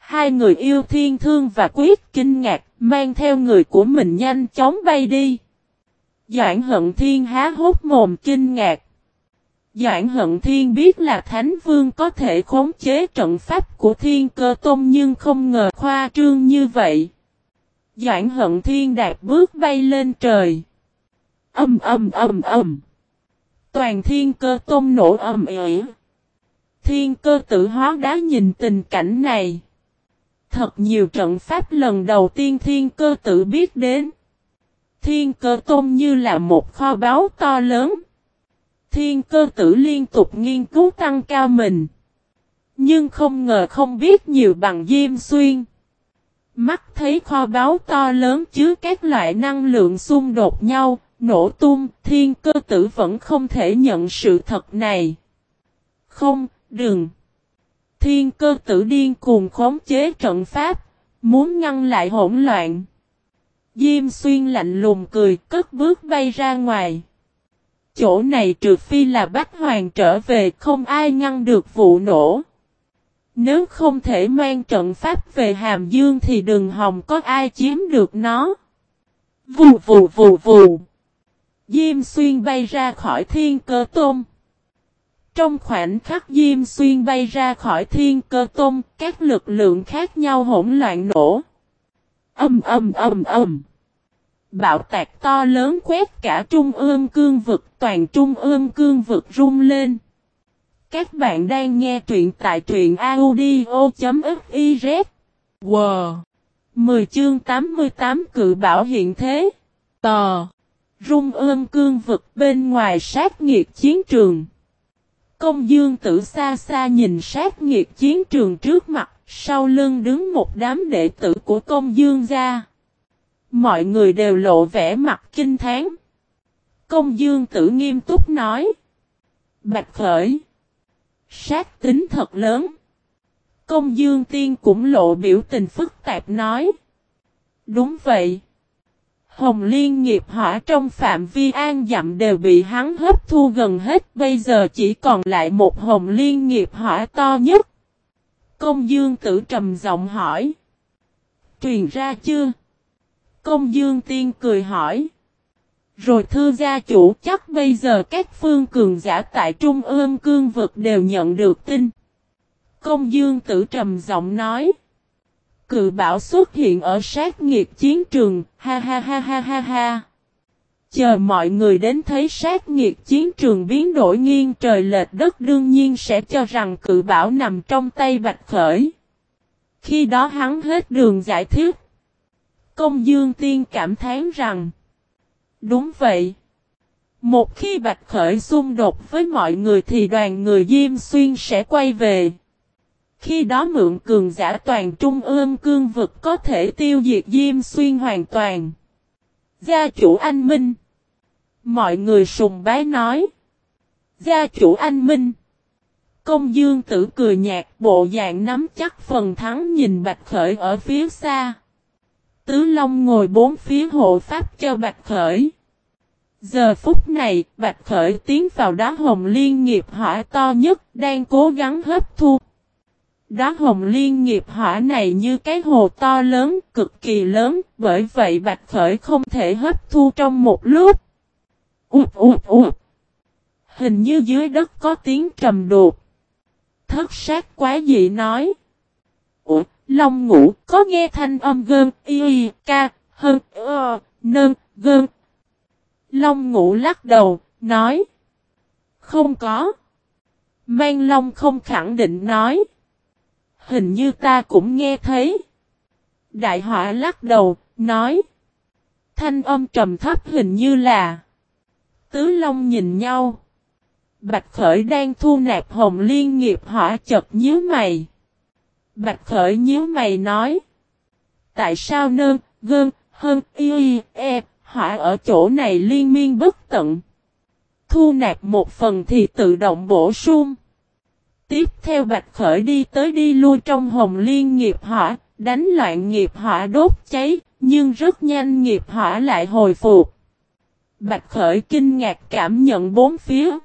Hai người yêu thiên thương và quyết kinh ngạc, mang theo người của mình nhanh chóng bay đi. Doãn hận thiên há hốt mồm kinh ngạc. Doãn hận thiên biết là Thánh Vương có thể khống chế trận pháp của thiên cơ tôn nhưng không ngờ khoa trương như vậy. Doãn hận thiên đạt bước bay lên trời. Âm âm âm âm. Toàn thiên cơ tôn nổ âm ỉ. Thiên cơ tự hóa đá nhìn tình cảnh này. Thật nhiều trận pháp lần đầu tiên thiên cơ tự biết đến. Thiên cơ tôn như là một kho báu to lớn. Thiên cơ tử liên tục nghiên cứu tăng cao mình. Nhưng không ngờ không biết nhiều bằng Diêm Xuyên. Mắt thấy kho báu to lớn chứa các loại năng lượng xung đột nhau, nổ tung, thiên cơ tử vẫn không thể nhận sự thật này. Không, đừng. Thiên cơ tử điên cuồng khống chế trận pháp, muốn ngăn lại hỗn loạn. Diêm xuyên lạnh lùng cười, cất bước bay ra ngoài. Chỗ này trừ phi là Bách Hoàng trở về không ai ngăn được vụ nổ. Nếu không thể mang trận pháp về Hàm Dương thì đừng hòng có ai chiếm được nó. Vù vù vù vù. Diêm xuyên bay ra khỏi thiên cơ tôm. Trong khoảnh khắc Diêm xuyên bay ra khỏi thiên cơ tôm, các lực lượng khác nhau hỗn loạn nổ. Âm âm âm âm. Bạo tạc to lớn quét cả trung ương cương vực, toàn trung ương cương vực rung lên. Các bạn đang nghe truyện tại truyện audio.fiz. Wow! 10 chương 88 cự bảo hiện thế. Tò! Rung ương cương vực bên ngoài sát nghiệt chiến trường. Công dương tử xa xa nhìn sát nghiệt chiến trường trước mặt, sau lưng đứng một đám đệ tử của công dương gia. Mọi người đều lộ vẻ mặt kinh thán. Công dương tử nghiêm túc nói. Bạch khởi. Sát tính thật lớn. Công dương tiên cũng lộ biểu tình phức tạp nói. Đúng vậy. Hồng liên nghiệp hỏa trong phạm vi an dặm đều bị hắn hấp thu gần hết. Bây giờ chỉ còn lại một hồng liên nghiệp hỏa to nhất. Công dương tử trầm giọng hỏi. Truyền ra chưa? Công dương tiên cười hỏi. Rồi thưa gia chủ, chắc bây giờ các phương cường giả tại Trung ương cương vực đều nhận được tin. Công dương tử trầm giọng nói. Cự bảo xuất hiện ở sát nghiệt chiến trường, ha ha ha ha ha ha. Chờ mọi người đến thấy sát nghiệt chiến trường biến đổi nghiêng trời lệch đất đương nhiên sẽ cho rằng cự bảo nằm trong tay bạch khởi. Khi đó hắn hết đường giải thích. Công Dương Tiên cảm thán rằng Đúng vậy. Một khi Bạch Khởi xung đột với mọi người thì đoàn người Diêm Xuyên sẽ quay về. Khi đó mượn cường giả toàn trung ương cương vực có thể tiêu diệt Diêm Xuyên hoàn toàn. Gia chủ anh Minh. Mọi người sùng bái nói. Gia chủ anh Minh. Công dương tử cười nhạt bộ dạng nắm chắc phần thắng nhìn Bạch Khởi ở phía xa. Tứ Long ngồi bốn phía hộ pháp cho Bạch Khởi. Giờ phút này, Bạch Khởi tiến vào đá hồng liên nghiệp hỏa to nhất, đang cố gắng hấp thu. Đá hồng liên nghiệp hỏa này như cái hồ to lớn, cực kỳ lớn, bởi vậy Bạch Khởi không thể hấp thu trong một lúc. Ụt ụt ụt. Hình như dưới đất có tiếng trầm đột. Thất sát quá dị nói. Ủa, Long ngủ có nghe thanh âm gơn, y, y ca, hơn, ơ, nơn, gơn. Long ngủ lắc đầu, nói. Không có. Mang Long không khẳng định nói. Hình như ta cũng nghe thấy. Đại họa lắc đầu, nói. Thanh âm trầm thấp hình như là. Tứ Long nhìn nhau. Bạch Khởi đang thu nạp hồng liên nghiệp hỏa chật nhíu mày. Bạch Khởi nhíu mày nói. Tại sao nơn, gơn, hơn, y, e, hỏa ở chỗ này liên miên bất tận. Thu nạp một phần thì tự động bổ sung. Tiếp theo Bạch Khởi đi tới đi lui trong hồng liên nghiệp hỏa, đánh loạn nghiệp hỏa đốt cháy, nhưng rất nhanh nghiệp hỏa lại hồi phục. Bạch Khởi kinh ngạc cảm nhận bốn phía.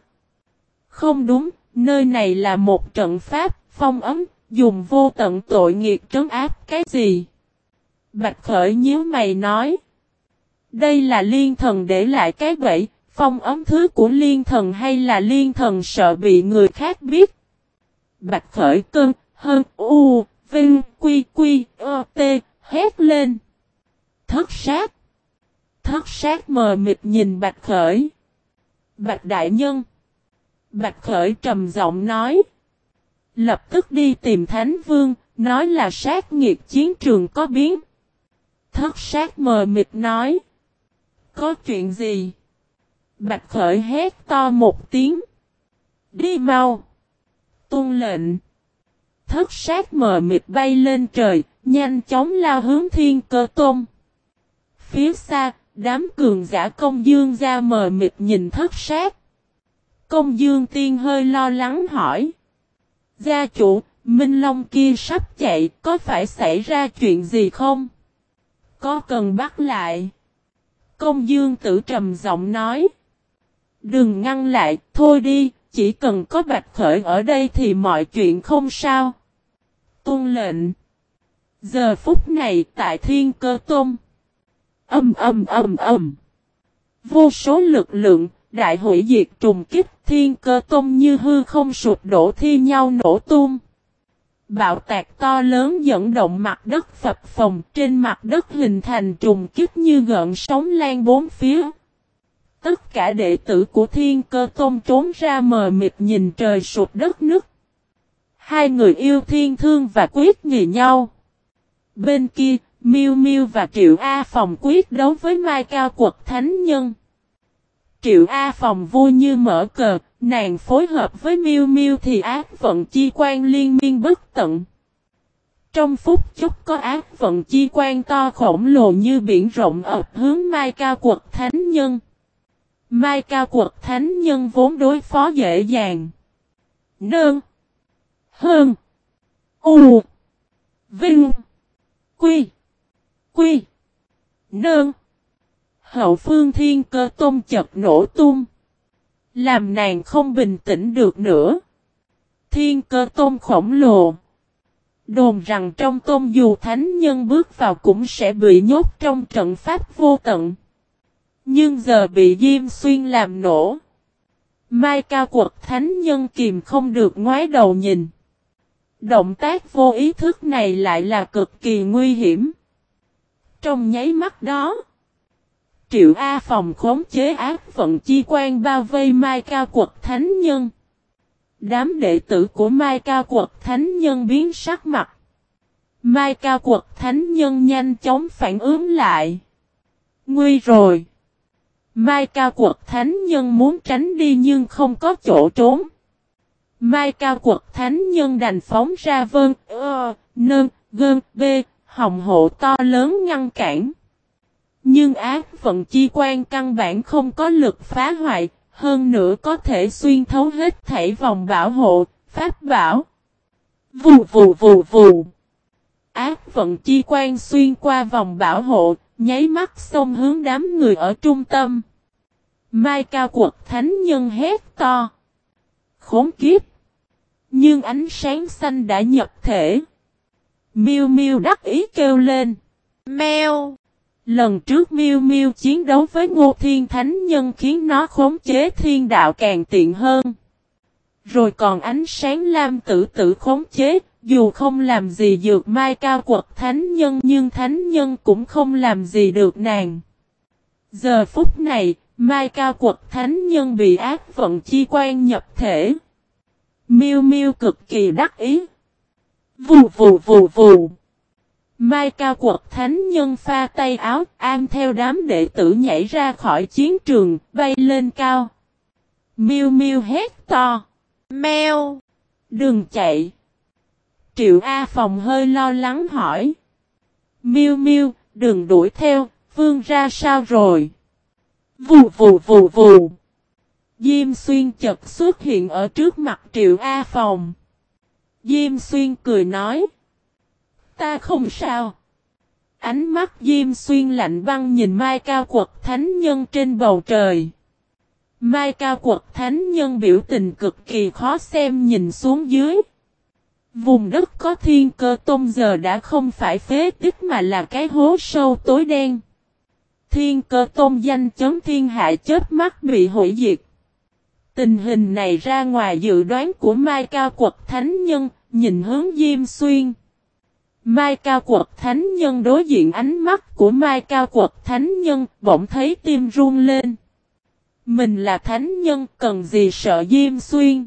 Không đúng, nơi này là một trận pháp, phong ấm, dùng vô tận tội nghiệp trấn áp cái gì? Bạch Khởi nhíu mày nói. Đây là liên thần để lại cái bẫy, phong ấm thứ của liên thần hay là liên thần sợ bị người khác biết? Bạch Khởi cơn, hơn, u, vinh, quy, quy, ơ, t, hét lên. Thất sát. Thất sát mờ mịt nhìn Bạch Khởi. Bạch Đại Nhân. Bạch Khởi trầm giọng nói. Lập tức đi tìm Thánh Vương, nói là sát nghiệt chiến trường có biến. Thất sát mờ mịt nói. Có chuyện gì? Bạch Khởi hét to một tiếng. Đi mau. Tôn lệnh. Thất sát mờ mịt bay lên trời, nhanh chóng lao hướng thiên cơ tôn. Phía xa, đám cường giả công dương ra mờ mịt nhìn thất sát. Công dương tiên hơi lo lắng hỏi. Gia chủ, Minh Long kia sắp chạy, có phải xảy ra chuyện gì không? Có cần bắt lại? Công dương tử trầm giọng nói. Đừng ngăn lại, thôi đi, chỉ cần có bạch khởi ở đây thì mọi chuyện không sao. Tôn lệnh. Giờ phút này tại thiên cơ tôn. Âm âm âm âm. Vô số lực lượng, đại hội diệt trùng kích thiên cơ tôn như hư không sụp đổ thi nhau nổ tung. Bạo tạc to lớn dẫn động mặt đất phập phồng trên mặt đất hình thành trùng kích như gợn sóng lan bốn phía. Tất cả đệ tử của thiên cơ tôn trốn ra mờ mịt nhìn trời sụp đất nứt. Hai người yêu thiên thương và quyết nghỉ nhau. Bên kia, Miu Miu và Triệu A Phòng quyết đấu với Mai Cao Quật Thánh Nhân. Triệu A Phòng vui như mở cờ, nàng phối hợp với Miu Miu thì ác vận chi quan liên miên bất tận. Trong phút chốc có ác vận chi quan to khổng lồ như biển rộng ập hướng Mai Cao Quật Thánh Nhân. Mai Cao Quật Thánh Nhân vốn đối phó dễ dàng. Nương. Hơn. U. Vinh. Quy. Quy. Nương. Hậu phương thiên cơ tôm chật nổ tung. Làm nàng không bình tĩnh được nữa. Thiên cơ tôm khổng lồ. Đồn rằng trong tôm dù thánh nhân bước vào cũng sẽ bị nhốt trong trận pháp vô tận. Nhưng giờ bị Diêm Xuyên làm nổ. Mai cao quật thánh nhân kìm không được ngoái đầu nhìn. Động tác vô ý thức này lại là cực kỳ nguy hiểm. Trong nháy mắt đó. Triệu A phòng khống chế ác vận chi quan bao vây Mai Cao Quật Thánh Nhân. Đám đệ tử của Mai Cao Quật Thánh Nhân biến sắc mặt. Mai Cao Quật Thánh Nhân nhanh chóng phản ứng lại. Nguy rồi. Mai Cao Quật Thánh Nhân muốn tránh đi nhưng không có chỗ trốn. Mai Cao Quật Thánh Nhân đành phóng ra vân, ơ, nơn, gơn, bê, hồng hộ to lớn ngăn cản. Nhưng ác vận chi quan căn bản không có lực phá hoại, hơn nữa có thể xuyên thấu hết thảy vòng bảo hộ, pháp bảo. Vù vù vù vù. Ác vận chi quan xuyên qua vòng bảo hộ, nháy mắt xông hướng đám người ở trung tâm. Mai cao quật thánh nhân hét to. Khốn kiếp. Nhưng ánh sáng xanh đã nhập thể. Miu Miu đắc ý kêu lên. Mèo. Lần trước Miu Miu chiến đấu với Ngô Thiên Thánh Nhân khiến nó khống chế thiên đạo càng tiện hơn. Rồi còn ánh sáng lam tử tử khống chế, dù không làm gì dược mai cao quật thánh nhân nhưng thánh nhân cũng không làm gì được nàng. Giờ phút này, mai cao quật thánh nhân bị ác vận chi quan nhập thể. Miu Miu cực kỳ đắc ý. Vù vù vù vù. Mai cao quật thánh nhân pha tay áo, an theo đám đệ tử nhảy ra khỏi chiến trường, bay lên cao. Miu Miu hét to. Mèo! Đừng chạy! Triệu A Phòng hơi lo lắng hỏi. Miu Miu, đừng đuổi theo, vương ra sao rồi? Vù vù vù vù. Diêm Xuyên chật xuất hiện ở trước mặt Triệu A Phòng. Diêm Xuyên cười nói. Ta không sao. Ánh mắt Diêm Xuyên lạnh băng nhìn Mai Cao Quật Thánh Nhân trên bầu trời. Mai Cao Quật Thánh Nhân biểu tình cực kỳ khó xem nhìn xuống dưới. Vùng đất có thiên cơ tôn giờ đã không phải phế tích mà là cái hố sâu tối đen. Thiên cơ tôn danh chấm thiên hạ chết mắt bị hủy diệt. Tình hình này ra ngoài dự đoán của Mai Cao Quật Thánh Nhân, nhìn hướng Diêm Xuyên. Mai Cao Quật Thánh Nhân đối diện ánh mắt của Mai Cao Quật Thánh Nhân, bỗng thấy tim run lên. Mình là Thánh Nhân, cần gì sợ Diêm Xuyên?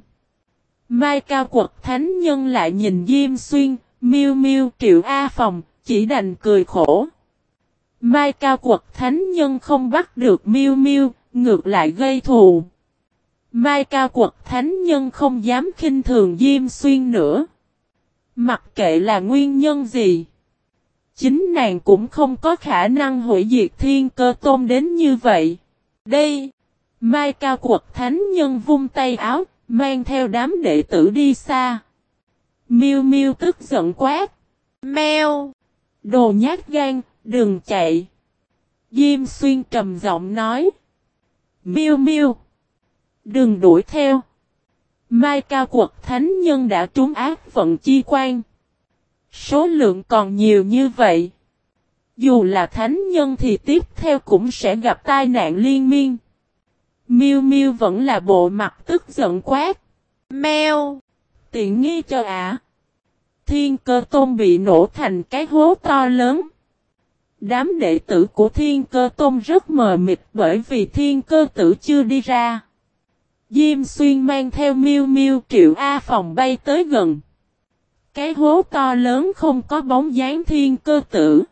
Mai Cao Quật Thánh Nhân lại nhìn Diêm Xuyên, miêu miêu triệu A Phòng, chỉ đành cười khổ. Mai Cao Quật Thánh Nhân không bắt được miêu miêu, ngược lại gây thù. Mai Cao Quật Thánh Nhân không dám khinh thường Diêm Xuyên nữa. Mặc kệ là nguyên nhân gì. Chính nàng cũng không có khả năng hủy diệt thiên cơ tôn đến như vậy. Đây. Mai Cao Quật Thánh Nhân vung tay áo, mang theo đám đệ tử đi xa. Miu Miu tức giận quát. Mèo! Đồ nhát gan, đừng chạy. Diêm Xuyên trầm giọng nói. Miu Miu! Đừng đuổi theo. Mai Cao Quật Thánh Nhân đã trúng ác vận chi quan. Số lượng còn nhiều như vậy. Dù là thánh nhân thì tiếp theo cũng sẽ gặp tai nạn liên miên. Miu Miu vẫn là bộ mặt tức giận quát. Mèo! Tiện nghi cho ả. Thiên cơ tôn bị nổ thành cái hố to lớn. Đám đệ tử của thiên cơ tôn rất mờ mịt bởi vì thiên cơ tử chưa đi ra. Diêm xuyên mang theo miêu miêu triệu A phòng bay tới gần. Cái hố to lớn không có bóng dáng thiên cơ tử.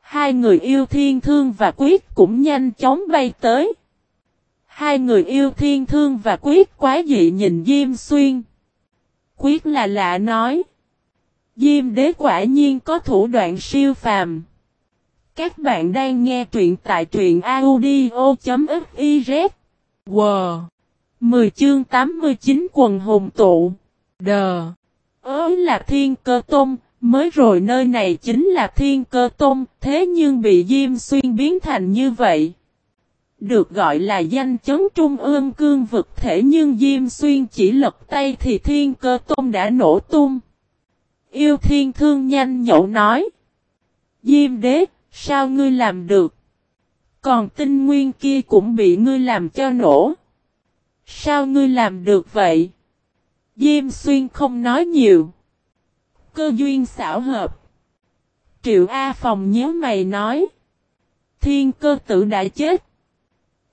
Hai người yêu thiên thương và quyết cũng nhanh chóng bay tới. Hai người yêu thiên thương và quyết quá dị nhìn Diêm Xuyên. Quyết là lạ nói. Diêm đế quả nhiên có thủ đoạn siêu phàm. Các bạn đang nghe truyện tại truyện audio.fiz. Wow! 10 chương 89 quần hùng tụ. Đờ! Ớ là thiên cơ tôm, mới rồi nơi này chính là thiên cơ tôm, thế nhưng bị Diêm Xuyên biến thành như vậy. Được gọi là danh chấn trung ương cương vực thể nhưng Diêm Xuyên chỉ lật tay thì thiên cơ tôm đã nổ tung. Yêu thiên thương nhanh nhậu nói. Diêm đế, sao ngươi làm được? Còn tinh nguyên kia cũng bị ngươi làm cho nổ. Sao ngươi làm được vậy? Diêm xuyên không nói nhiều. Cơ duyên xảo hợp. Triệu A Phòng nhớ mày nói. Thiên cơ tử đã chết.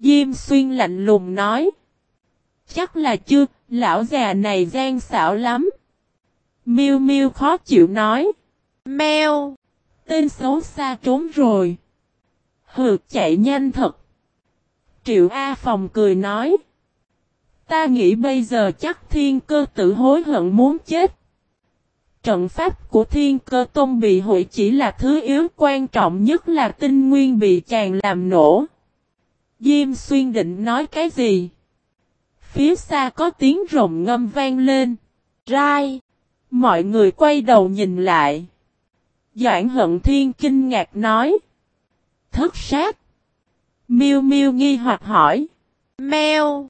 Diêm xuyên lạnh lùng nói. Chắc là chưa, lão già này gian xảo lắm. Miêu miêu khó chịu nói. Mèo! Tên xấu xa trốn rồi. Hừ chạy nhanh thật. Triệu A Phòng cười nói. Ta nghĩ bây giờ chắc thiên cơ tự hối hận muốn chết. Trận pháp của thiên cơ tôn bị hủy chỉ là thứ yếu quan trọng nhất là tinh nguyên bị chàng làm nổ. Diêm xuyên định nói cái gì? Phía xa có tiếng rồng ngâm vang lên. Rai! Mọi người quay đầu nhìn lại. Doãn hận thiên kinh ngạc nói. Thất sát! Miêu miêu nghi hoặc hỏi. Mèo!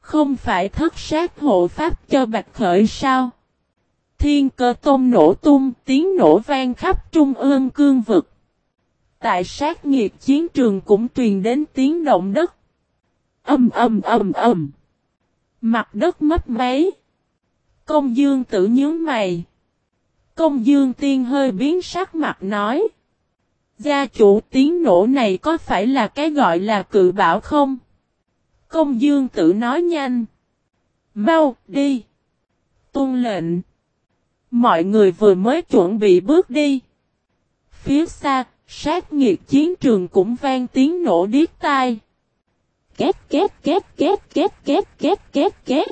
Không phải thất sát hộ pháp cho bạch khởi sao? Thiên cơ Tôm nổ tung, tiếng nổ vang khắp trung ương cương vực. Tại sát nghiệt chiến trường cũng truyền đến tiếng động đất. Âm âm âm âm. Mặt đất mất máy. Công dương tử nhớ mày. Công dương tiên hơi biến sắc mặt nói. Gia chủ tiếng nổ này có phải là cái gọi là cự bảo không? Công dương tử nói nhanh. Mau, đi. Tôn lệnh. Mọi người vừa mới chuẩn bị bước đi. Phía xa, sát nghiệt chiến trường cũng vang tiếng nổ điếc tai. Két két két két két két két két két.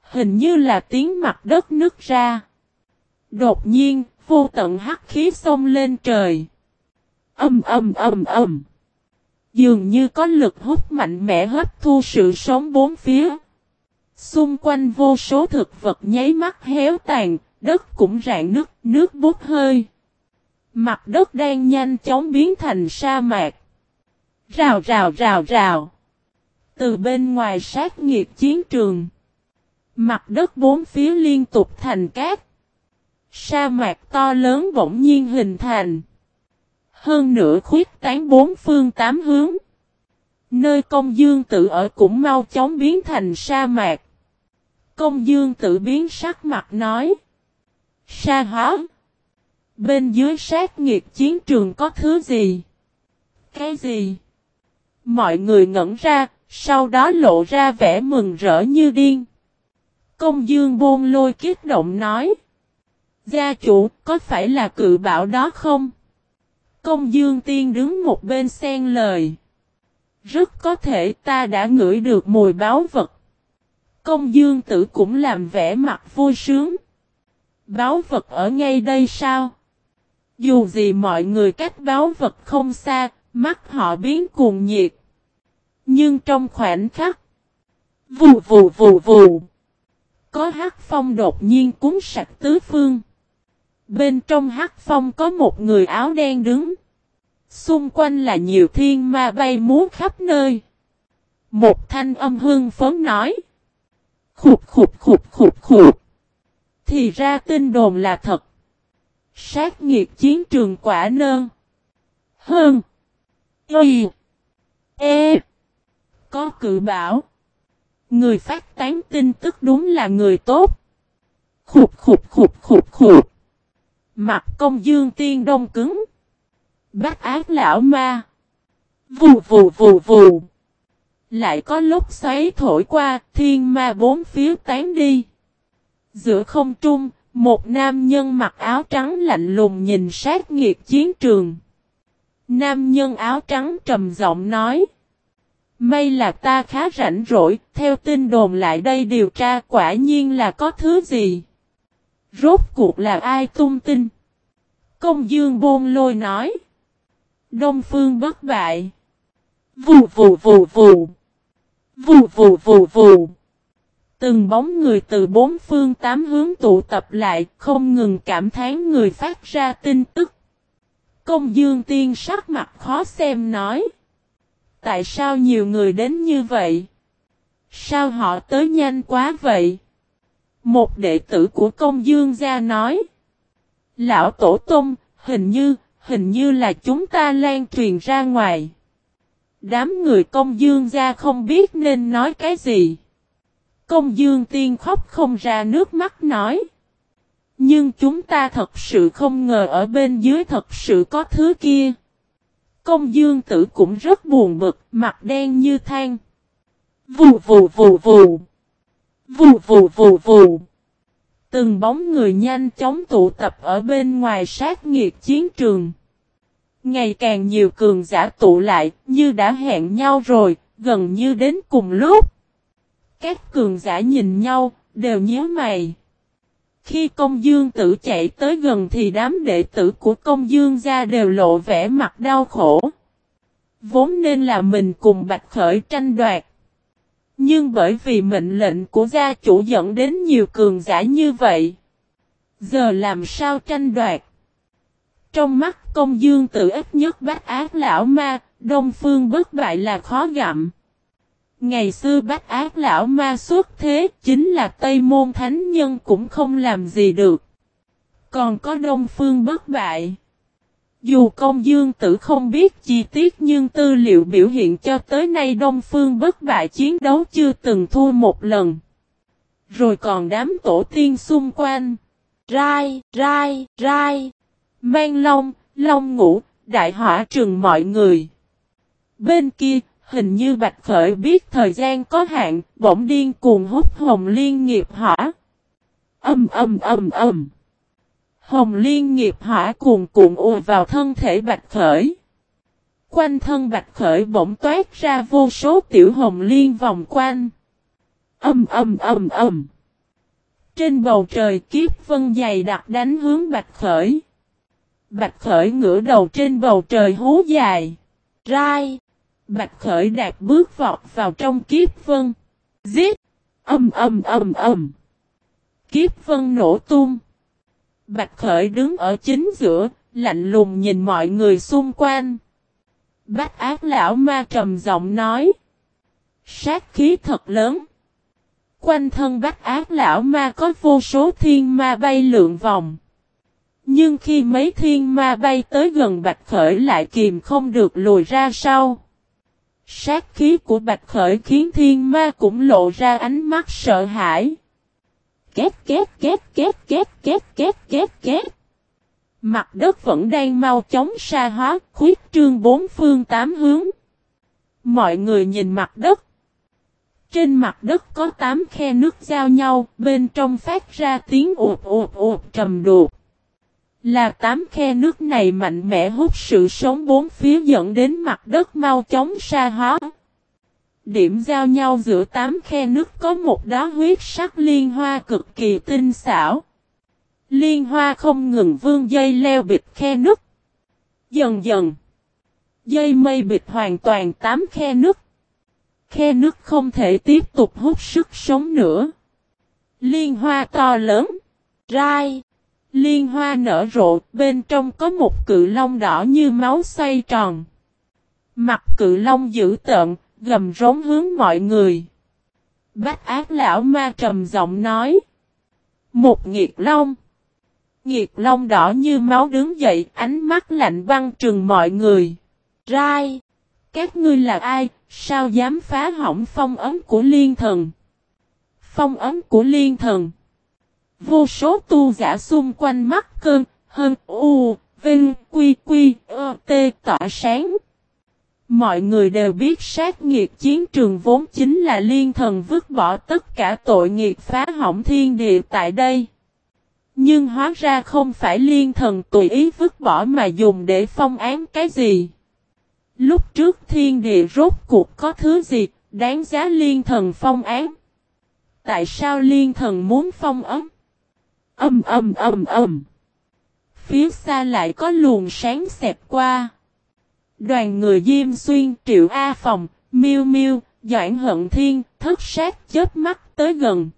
Hình như là tiếng mặt đất nứt ra. Đột nhiên, vô tận hắc khí xông lên trời. Âm âm âm âm. Dường như có lực hút mạnh mẽ hấp thu sự sống bốn phía. Xung quanh vô số thực vật nháy mắt héo tàn, đất cũng rạn nước, nước bút hơi. Mặt đất đang nhanh chóng biến thành sa mạc. Rào rào rào rào. Từ bên ngoài sát nghiệt chiến trường. Mặt đất bốn phía liên tục thành cát. Sa mạc to lớn bỗng nhiên hình thành. Hơn nữa khuyết tán bốn phương tám hướng. Nơi công dương tự ở cũng mau chóng biến thành sa mạc. Công dương tự biến sắc mặt nói. Sa hóa. Bên dưới sát nghiệt chiến trường có thứ gì? Cái gì? Mọi người ngẩn ra, sau đó lộ ra vẻ mừng rỡ như điên. Công dương bôn lôi kiết động nói. Gia chủ, có phải là cự bảo đó không? Công dương tiên đứng một bên xen lời. Rất có thể ta đã ngửi được mùi báo vật. Công dương tử cũng làm vẻ mặt vui sướng. Báo vật ở ngay đây sao? Dù gì mọi người cách báo vật không xa, mắt họ biến cuồng nhiệt. Nhưng trong khoảnh khắc, vù vù vù vù, có hắc phong đột nhiên cuốn sạch tứ phương. Bên trong hắc phong có một người áo đen đứng. Xung quanh là nhiều thiên ma bay múa khắp nơi. Một thanh âm hương phấn nói. Khục khục khục khục khục. Thì ra tin đồn là thật. Sát nghiệt chiến trường quả nơn. Hơn. Y. E. Có cự bảo. Người phát tán tin tức đúng là người tốt. Khục khục khục khục khục. Mặt công dương tiên đông cứng. Bác ác lão ma. Vù vù vù vù. Lại có lúc xoáy thổi qua, thiên ma bốn phía tán đi. Giữa không trung, một nam nhân mặc áo trắng lạnh lùng nhìn sát nghiệt chiến trường. Nam nhân áo trắng trầm giọng nói. May là ta khá rảnh rỗi, theo tin đồn lại đây điều tra quả nhiên là có thứ gì. Rốt cuộc là ai tung tin? Công dương bôn lôi nói. Đông phương bất bại. Vù vù vù vù. Vù vù vù vù. Từng bóng người từ bốn phương tám hướng tụ tập lại, không ngừng cảm thán người phát ra tin tức. Công dương tiên sắc mặt khó xem nói. Tại sao nhiều người đến như vậy? Sao họ tới nhanh quá vậy? Một đệ tử của công dương gia nói. Lão Tổ Tông, hình như, hình như là chúng ta lan truyền ra ngoài. Đám người công dương gia không biết nên nói cái gì. Công dương tiên khóc không ra nước mắt nói. Nhưng chúng ta thật sự không ngờ ở bên dưới thật sự có thứ kia. Công dương tử cũng rất buồn bực, mặt đen như than. Vù vù vù vù. Vù vù vù vù. Từng bóng người nhanh chóng tụ tập ở bên ngoài sát nghiệt chiến trường. Ngày càng nhiều cường giả tụ lại, như đã hẹn nhau rồi, gần như đến cùng lúc. Các cường giả nhìn nhau, đều nhớ mày. Khi công dương tử chạy tới gần thì đám đệ tử của công dương ra đều lộ vẻ mặt đau khổ. Vốn nên là mình cùng Bạch Khởi tranh đoạt. Nhưng bởi vì mệnh lệnh của gia chủ dẫn đến nhiều cường giả như vậy. Giờ làm sao tranh đoạt? Trong mắt công dương tự ít nhất bách ác lão ma, đông phương bất bại là khó gặm. Ngày xưa bách ác lão ma xuất thế chính là Tây Môn Thánh Nhân cũng không làm gì được. Còn có Đông Phương bất bại. Dù công dương tử không biết chi tiết nhưng tư liệu biểu hiện cho tới nay Đông Phương bất bại chiến đấu chưa từng thua một lần. Rồi còn đám tổ tiên xung quanh. Rai, rai, rai. Mang long, long ngủ, đại hỏa trừng mọi người. Bên kia, hình như Bạch Khởi biết thời gian có hạn, bỗng điên cuồng hút hồng liên nghiệp hỏa. Âm âm âm âm. Hồng liên nghiệp hỏa cuồn cuộn ùa vào thân thể Bạch Khởi. Quanh thân Bạch Khởi bỗng toát ra vô số tiểu hồng liên vòng quanh. Âm âm âm âm. Trên bầu trời kiếp vân dày đặc đánh hướng Bạch Khởi. Bạch Khởi ngửa đầu trên bầu trời hú dài. Rai. Bạch Khởi đạp bước vọt vào trong kiếp vân. Giết. Âm âm âm âm. Kiếp vân nổ tung. Bạch Khởi đứng ở chính giữa, lạnh lùng nhìn mọi người xung quanh. Bách ác lão ma trầm giọng nói. Sát khí thật lớn. Quanh thân bách ác lão ma có vô số thiên ma bay lượn vòng. Nhưng khi mấy thiên ma bay tới gần Bạch Khởi lại kìm không được lùi ra sau. Sát khí của Bạch Khởi khiến thiên ma cũng lộ ra ánh mắt sợ hãi. Két két két két két két két két két. Mặt đất vẫn đang mau chóng sa hóa, khuyết trương bốn phương tám hướng. Mọi người nhìn mặt đất. Trên mặt đất có tám khe nước giao nhau, bên trong phát ra tiếng ụt ụt ụt trầm đục. Là tám khe nước này mạnh mẽ hút sự sống bốn phía dẫn đến mặt đất mau chóng sa hóa. Điểm giao nhau giữa tám khe nước có một đá huyết sắc liên hoa cực kỳ tinh xảo. Liên hoa không ngừng vương dây leo bịt khe nước. Dần dần. Dây mây bịt hoàn toàn tám khe nước. Khe nước không thể tiếp tục hút sức sống nữa. Liên hoa to lớn. Rai. Liên hoa nở rộ, bên trong có một cự long đỏ như máu xoay tròn. Mặt cự long dữ tợn, gầm rống hướng mọi người. Bách ác lão ma trầm giọng nói. Một nghiệt long. Nghiệt long đỏ như máu đứng dậy, ánh mắt lạnh băng trừng mọi người. Rai! Các ngươi là ai, sao dám phá hỏng phong ấm của liên thần? Phong ấm của liên thần. Vô số tu giả xung quanh mắt cơn, hơn u, vinh, quy quy, ơ, tê tỏa sáng. Mọi người đều biết sát nghiệt chiến trường vốn chính là liên thần vứt bỏ tất cả tội nghiệt phá hỏng thiên địa tại đây. Nhưng hóa ra không phải liên thần tùy ý vứt bỏ mà dùng để phong án cái gì. Lúc trước thiên địa rốt cuộc có thứ gì, đáng giá liên thần phong án. Tại sao liên thần muốn phong ấm? Âm âm âm âm. Phía xa lại có luồng sáng xẹp qua. Đoàn người Diêm Xuyên, Triệu A Phòng, Miêu Miêu, Doãn Hận Thiên, thất sát chết mắt tới gần.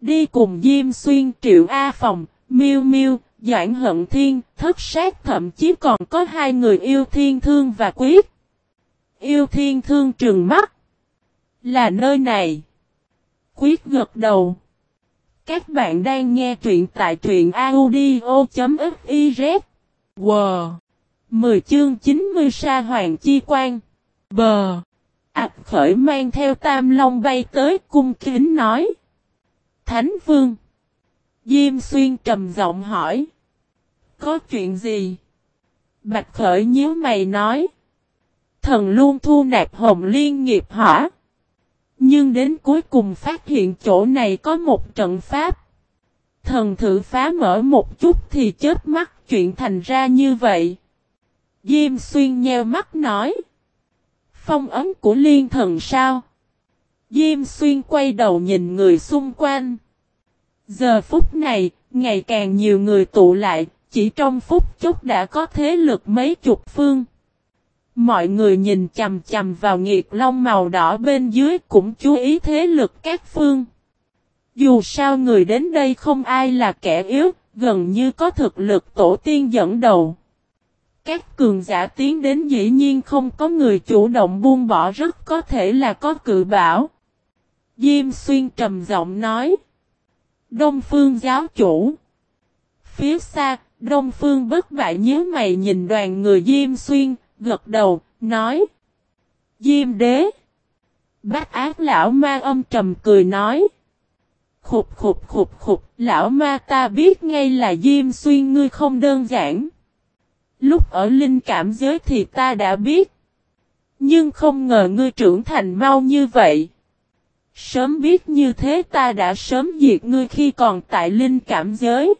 Đi cùng Diêm Xuyên, Triệu A Phòng, Miêu Miêu, Doãn Hận Thiên, thất sát thậm chí còn có hai người yêu thiên thương và quyết. Yêu thiên thương trừng mắt. Là nơi này. Quyết gật đầu. Các bạn đang nghe truyện tại truyện audio.fiz. Wow! 10 chương 90 sa hoàng chi quan. Bờ! Ảch khởi mang theo tam long bay tới cung kính nói. Thánh vương! Diêm xuyên trầm giọng hỏi. Có chuyện gì? Bạch khởi nhíu mày nói. Thần luôn thu nạp hồng liên nghiệp hỏa. Nhưng đến cuối cùng phát hiện chỗ này có một trận pháp. thần thử phá mở một chút thì chết mắt chuyện thành ra như vậy. Diêm xuyên nheo mắt nói. Phong ấn của liên thần sao? Diêm xuyên quay đầu nhìn người xung quanh. Giờ phút này, ngày càng nhiều người tụ lại, chỉ trong phút chốc đã có thế lực mấy chục phương. Mọi người nhìn chầm chầm vào nghiệt long màu đỏ bên dưới cũng chú ý thế lực các phương. Dù sao người đến đây không ai là kẻ yếu, gần như có thực lực tổ tiên dẫn đầu. Các cường giả tiến đến dĩ nhiên không có người chủ động buông bỏ rất có thể là có cự bảo. Diêm xuyên trầm giọng nói. Đông phương giáo chủ. Phía xa, Đông phương bất bại nhớ mày nhìn đoàn người Diêm xuyên, gật đầu, nói. Diêm đế. Bác ác lão ma âm trầm cười nói. Khục khục khục khục, lão ma ta biết ngay là Diêm xuyên ngươi không đơn giản. Lúc ở linh cảm giới thì ta đã biết. Nhưng không ngờ ngươi trưởng thành mau như vậy. Sớm biết như thế ta đã sớm diệt ngươi khi còn tại linh cảm giới.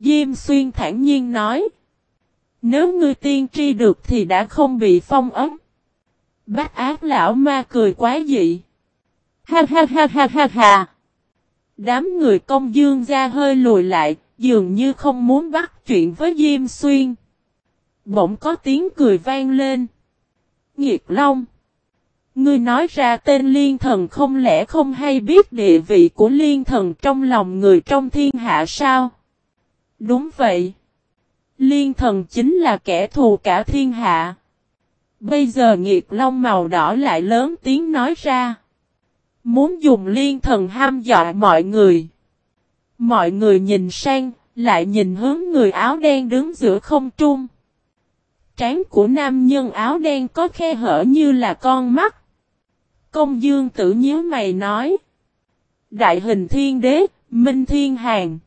Diêm xuyên thản nhiên nói. Nếu ngươi tiên tri được thì đã không bị phong ấm. Bác ác lão ma cười quá dị. Ha ha ha ha ha ha. Đám người công dương ra hơi lùi lại, dường như không muốn bắt chuyện với Diêm Xuyên. Bỗng có tiếng cười vang lên. Nghiệt Long. Ngươi nói ra tên liên thần không lẽ không hay biết địa vị của liên thần trong lòng người trong thiên hạ sao? Đúng vậy. Liên thần chính là kẻ thù cả thiên hạ. Bây giờ nghiệt long màu đỏ lại lớn tiếng nói ra. Muốn dùng liên thần ham dọa mọi người. Mọi người nhìn sang, lại nhìn hướng người áo đen đứng giữa không trung. Trán của nam nhân áo đen có khe hở như là con mắt. Công dương tử nhớ mày nói. Đại hình thiên đế, Minh Thiên Hàng.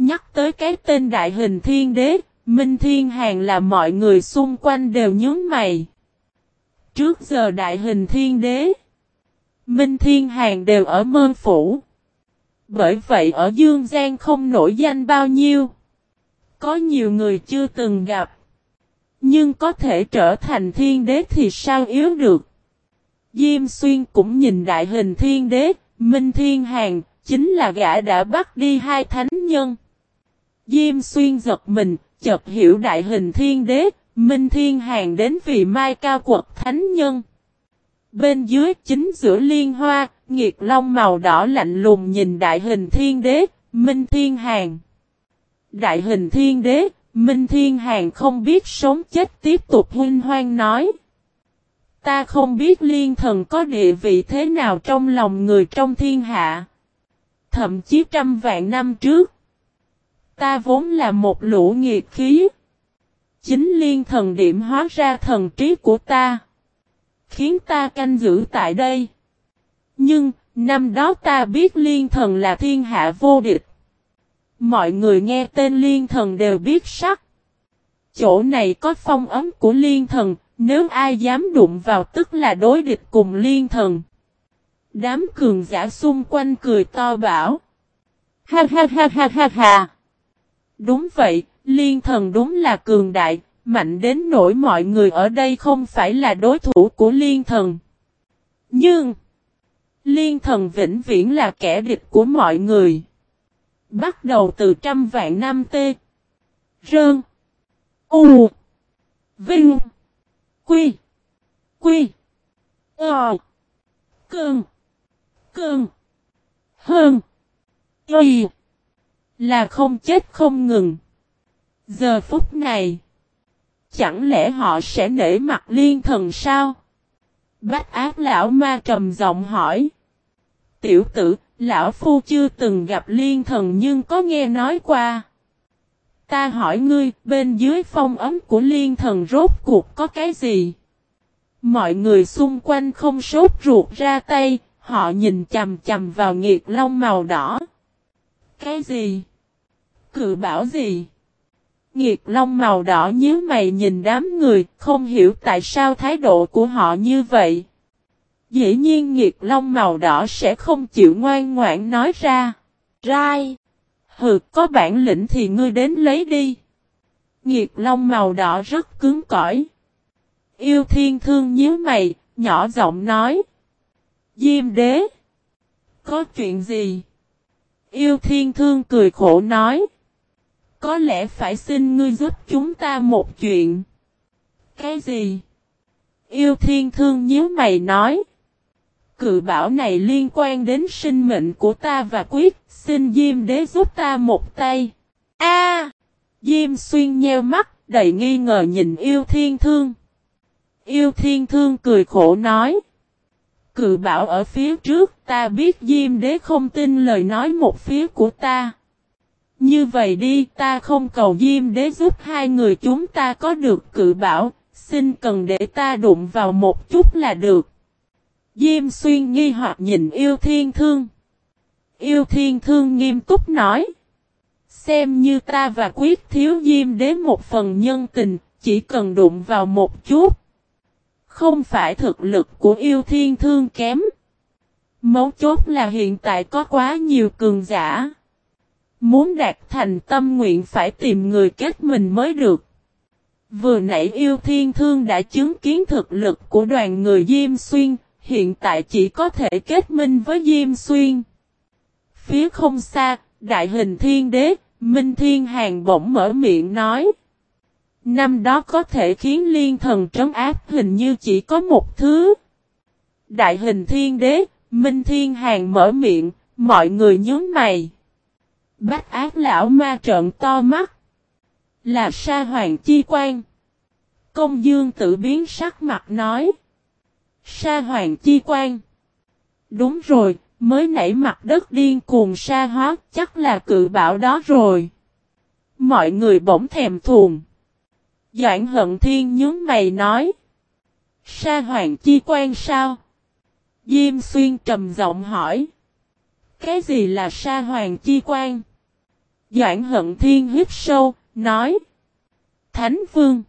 Nhắc tới cái tên đại hình thiên đế, Minh Thiên Hàng là mọi người xung quanh đều nhớ mày. Trước giờ đại hình thiên đế, Minh Thiên Hàng đều ở mơ phủ. Bởi vậy ở Dương Giang không nổi danh bao nhiêu. Có nhiều người chưa từng gặp. Nhưng có thể trở thành thiên đế thì sao yếu được. Diêm Xuyên cũng nhìn đại hình thiên đế, Minh Thiên Hàng, chính là gã đã bắt đi hai thánh nhân. Diêm Xuyên giật mình, chợt hiểu đại hình thiên đế, Minh Thiên Hàng đến vì mai cao quật thánh nhân. Bên dưới chính giữa liên hoa, nghiệt long màu đỏ lạnh lùng nhìn đại hình thiên đế, Minh Thiên Hàng. Đại hình thiên đế, Minh Thiên Hàng không biết sống chết tiếp tục huynh hoang nói. Ta không biết liên thần có địa vị thế nào trong lòng người trong thiên hạ. Thậm chí trăm vạn năm trước. Ta vốn là một lũ nghiệt khí. Chính liên thần điểm hóa ra thần trí của ta. Khiến ta canh giữ tại đây. Nhưng, năm đó ta biết liên thần là thiên hạ vô địch. Mọi người nghe tên liên thần đều biết sắc. Chỗ này có phong ấm của liên thần, nếu ai dám đụng vào tức là đối địch cùng liên thần. Đám cường giả xung quanh cười to bảo. Ha ha ha ha ha ha. Đúng vậy, liên thần đúng là cường đại, mạnh đến nỗi mọi người ở đây không phải là đối thủ của liên thần. Nhưng, liên thần vĩnh viễn là kẻ địch của mọi người. Bắt đầu từ trăm vạn năm tê. Rơn. U. Vinh. Quy. Quy. Ờ. Cơn. Cơn. Hơn. Y. Là không chết không ngừng. Giờ phút này. Chẳng lẽ họ sẽ nể mặt liên thần sao? Bách ác lão ma trầm giọng hỏi. Tiểu tử, lão phu chưa từng gặp liên thần nhưng có nghe nói qua. Ta hỏi ngươi, bên dưới phong ấm của liên thần rốt cuộc có cái gì? Mọi người xung quanh không sốt ruột ra tay, họ nhìn chầm chầm vào nghiệt long màu đỏ. Cái gì? Cự bảo gì? Nghiệt long màu đỏ nhíu mày nhìn đám người, không hiểu tại sao thái độ của họ như vậy. Dĩ nhiên nghiệt long màu đỏ sẽ không chịu ngoan ngoãn nói ra. Rai. hừ, có bản lĩnh thì ngươi đến lấy đi. Nghiệt long màu đỏ rất cứng cỏi. Yêu thiên thương nhíu mày, nhỏ giọng nói. Diêm đế. Có chuyện gì? Yêu thiên thương cười khổ nói. Có lẽ phải xin ngươi giúp chúng ta một chuyện. Cái gì? Yêu thiên thương nhíu mày nói. Cự bảo này liên quan đến sinh mệnh của ta và quyết, xin Diêm đế giúp ta một tay. A! Diêm xuyên nheo mắt, đầy nghi ngờ nhìn yêu thiên thương. Yêu thiên thương cười khổ nói. Cự bảo ở phía trước ta biết Diêm đế không tin lời nói một phía của ta. Như vậy đi ta không cầu Diêm đế giúp hai người chúng ta có được cự bảo, xin cần để ta đụng vào một chút là được. Diêm xuyên nghi hoặc nhìn yêu thiên thương. Yêu thiên thương nghiêm túc nói. Xem như ta và quyết thiếu diêm đế một phần nhân tình, chỉ cần đụng vào một chút. Không phải thực lực của yêu thiên thương kém. Mấu chốt là hiện tại có quá nhiều cường giả. Muốn đạt thành tâm nguyện phải tìm người kết mình mới được. Vừa nãy yêu thiên thương đã chứng kiến thực lực của đoàn người Diêm Xuyên, hiện tại chỉ có thể kết minh với Diêm Xuyên. Phía không xa, đại hình thiên đế, Minh Thiên Hàng bỗng mở miệng nói. Năm đó có thể khiến liên thần trấn áp hình như chỉ có một thứ. Đại hình thiên đế, Minh Thiên Hàng mở miệng, mọi người nhớ mày. Bách ác lão ma trợn to mắt. Là sa hoàng chi quan. Công dương tự biến sắc mặt nói. Sa hoàng chi quan. Đúng rồi, mới nảy mặt đất điên cuồng sa hóa, chắc là cự bảo đó rồi. Mọi người bỗng thèm thuồng. Doãn hận thiên nhướng mày nói. Sa hoàng chi quan sao? Diêm xuyên trầm giọng hỏi. Cái gì là sa hoàng chi quan? Doãn hận thiên hít sâu, nói. Thánh vương.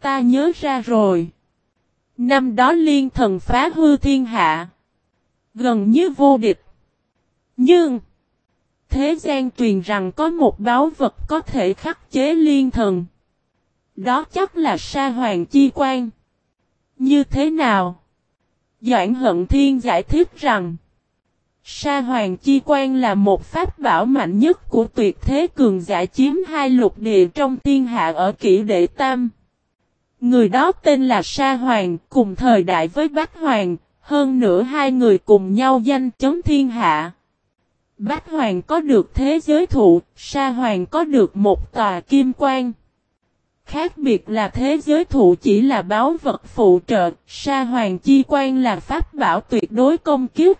Ta nhớ ra rồi. Năm đó liên thần phá hư thiên hạ. Gần như vô địch. Nhưng. Thế gian truyền rằng có một báo vật có thể khắc chế liên thần. Đó chắc là sa hoàng chi quan. Như thế nào? Doãn hận thiên giải thích rằng. Sa hoàng chi quan là một pháp bảo mạnh nhất của tuyệt thế cường giả chiếm hai lục địa trong thiên hạ ở kỷ đệ tam. Người đó tên là Sa Hoàng, cùng thời đại với Bách Hoàng, hơn nữa hai người cùng nhau danh chấm thiên hạ. Bách Hoàng có được thế giới thụ, Sa Hoàng có được một tòa kim quan. Khác biệt là thế giới thụ chỉ là báo vật phụ trợ, Sa Hoàng chi quan là pháp bảo tuyệt đối công kiếp.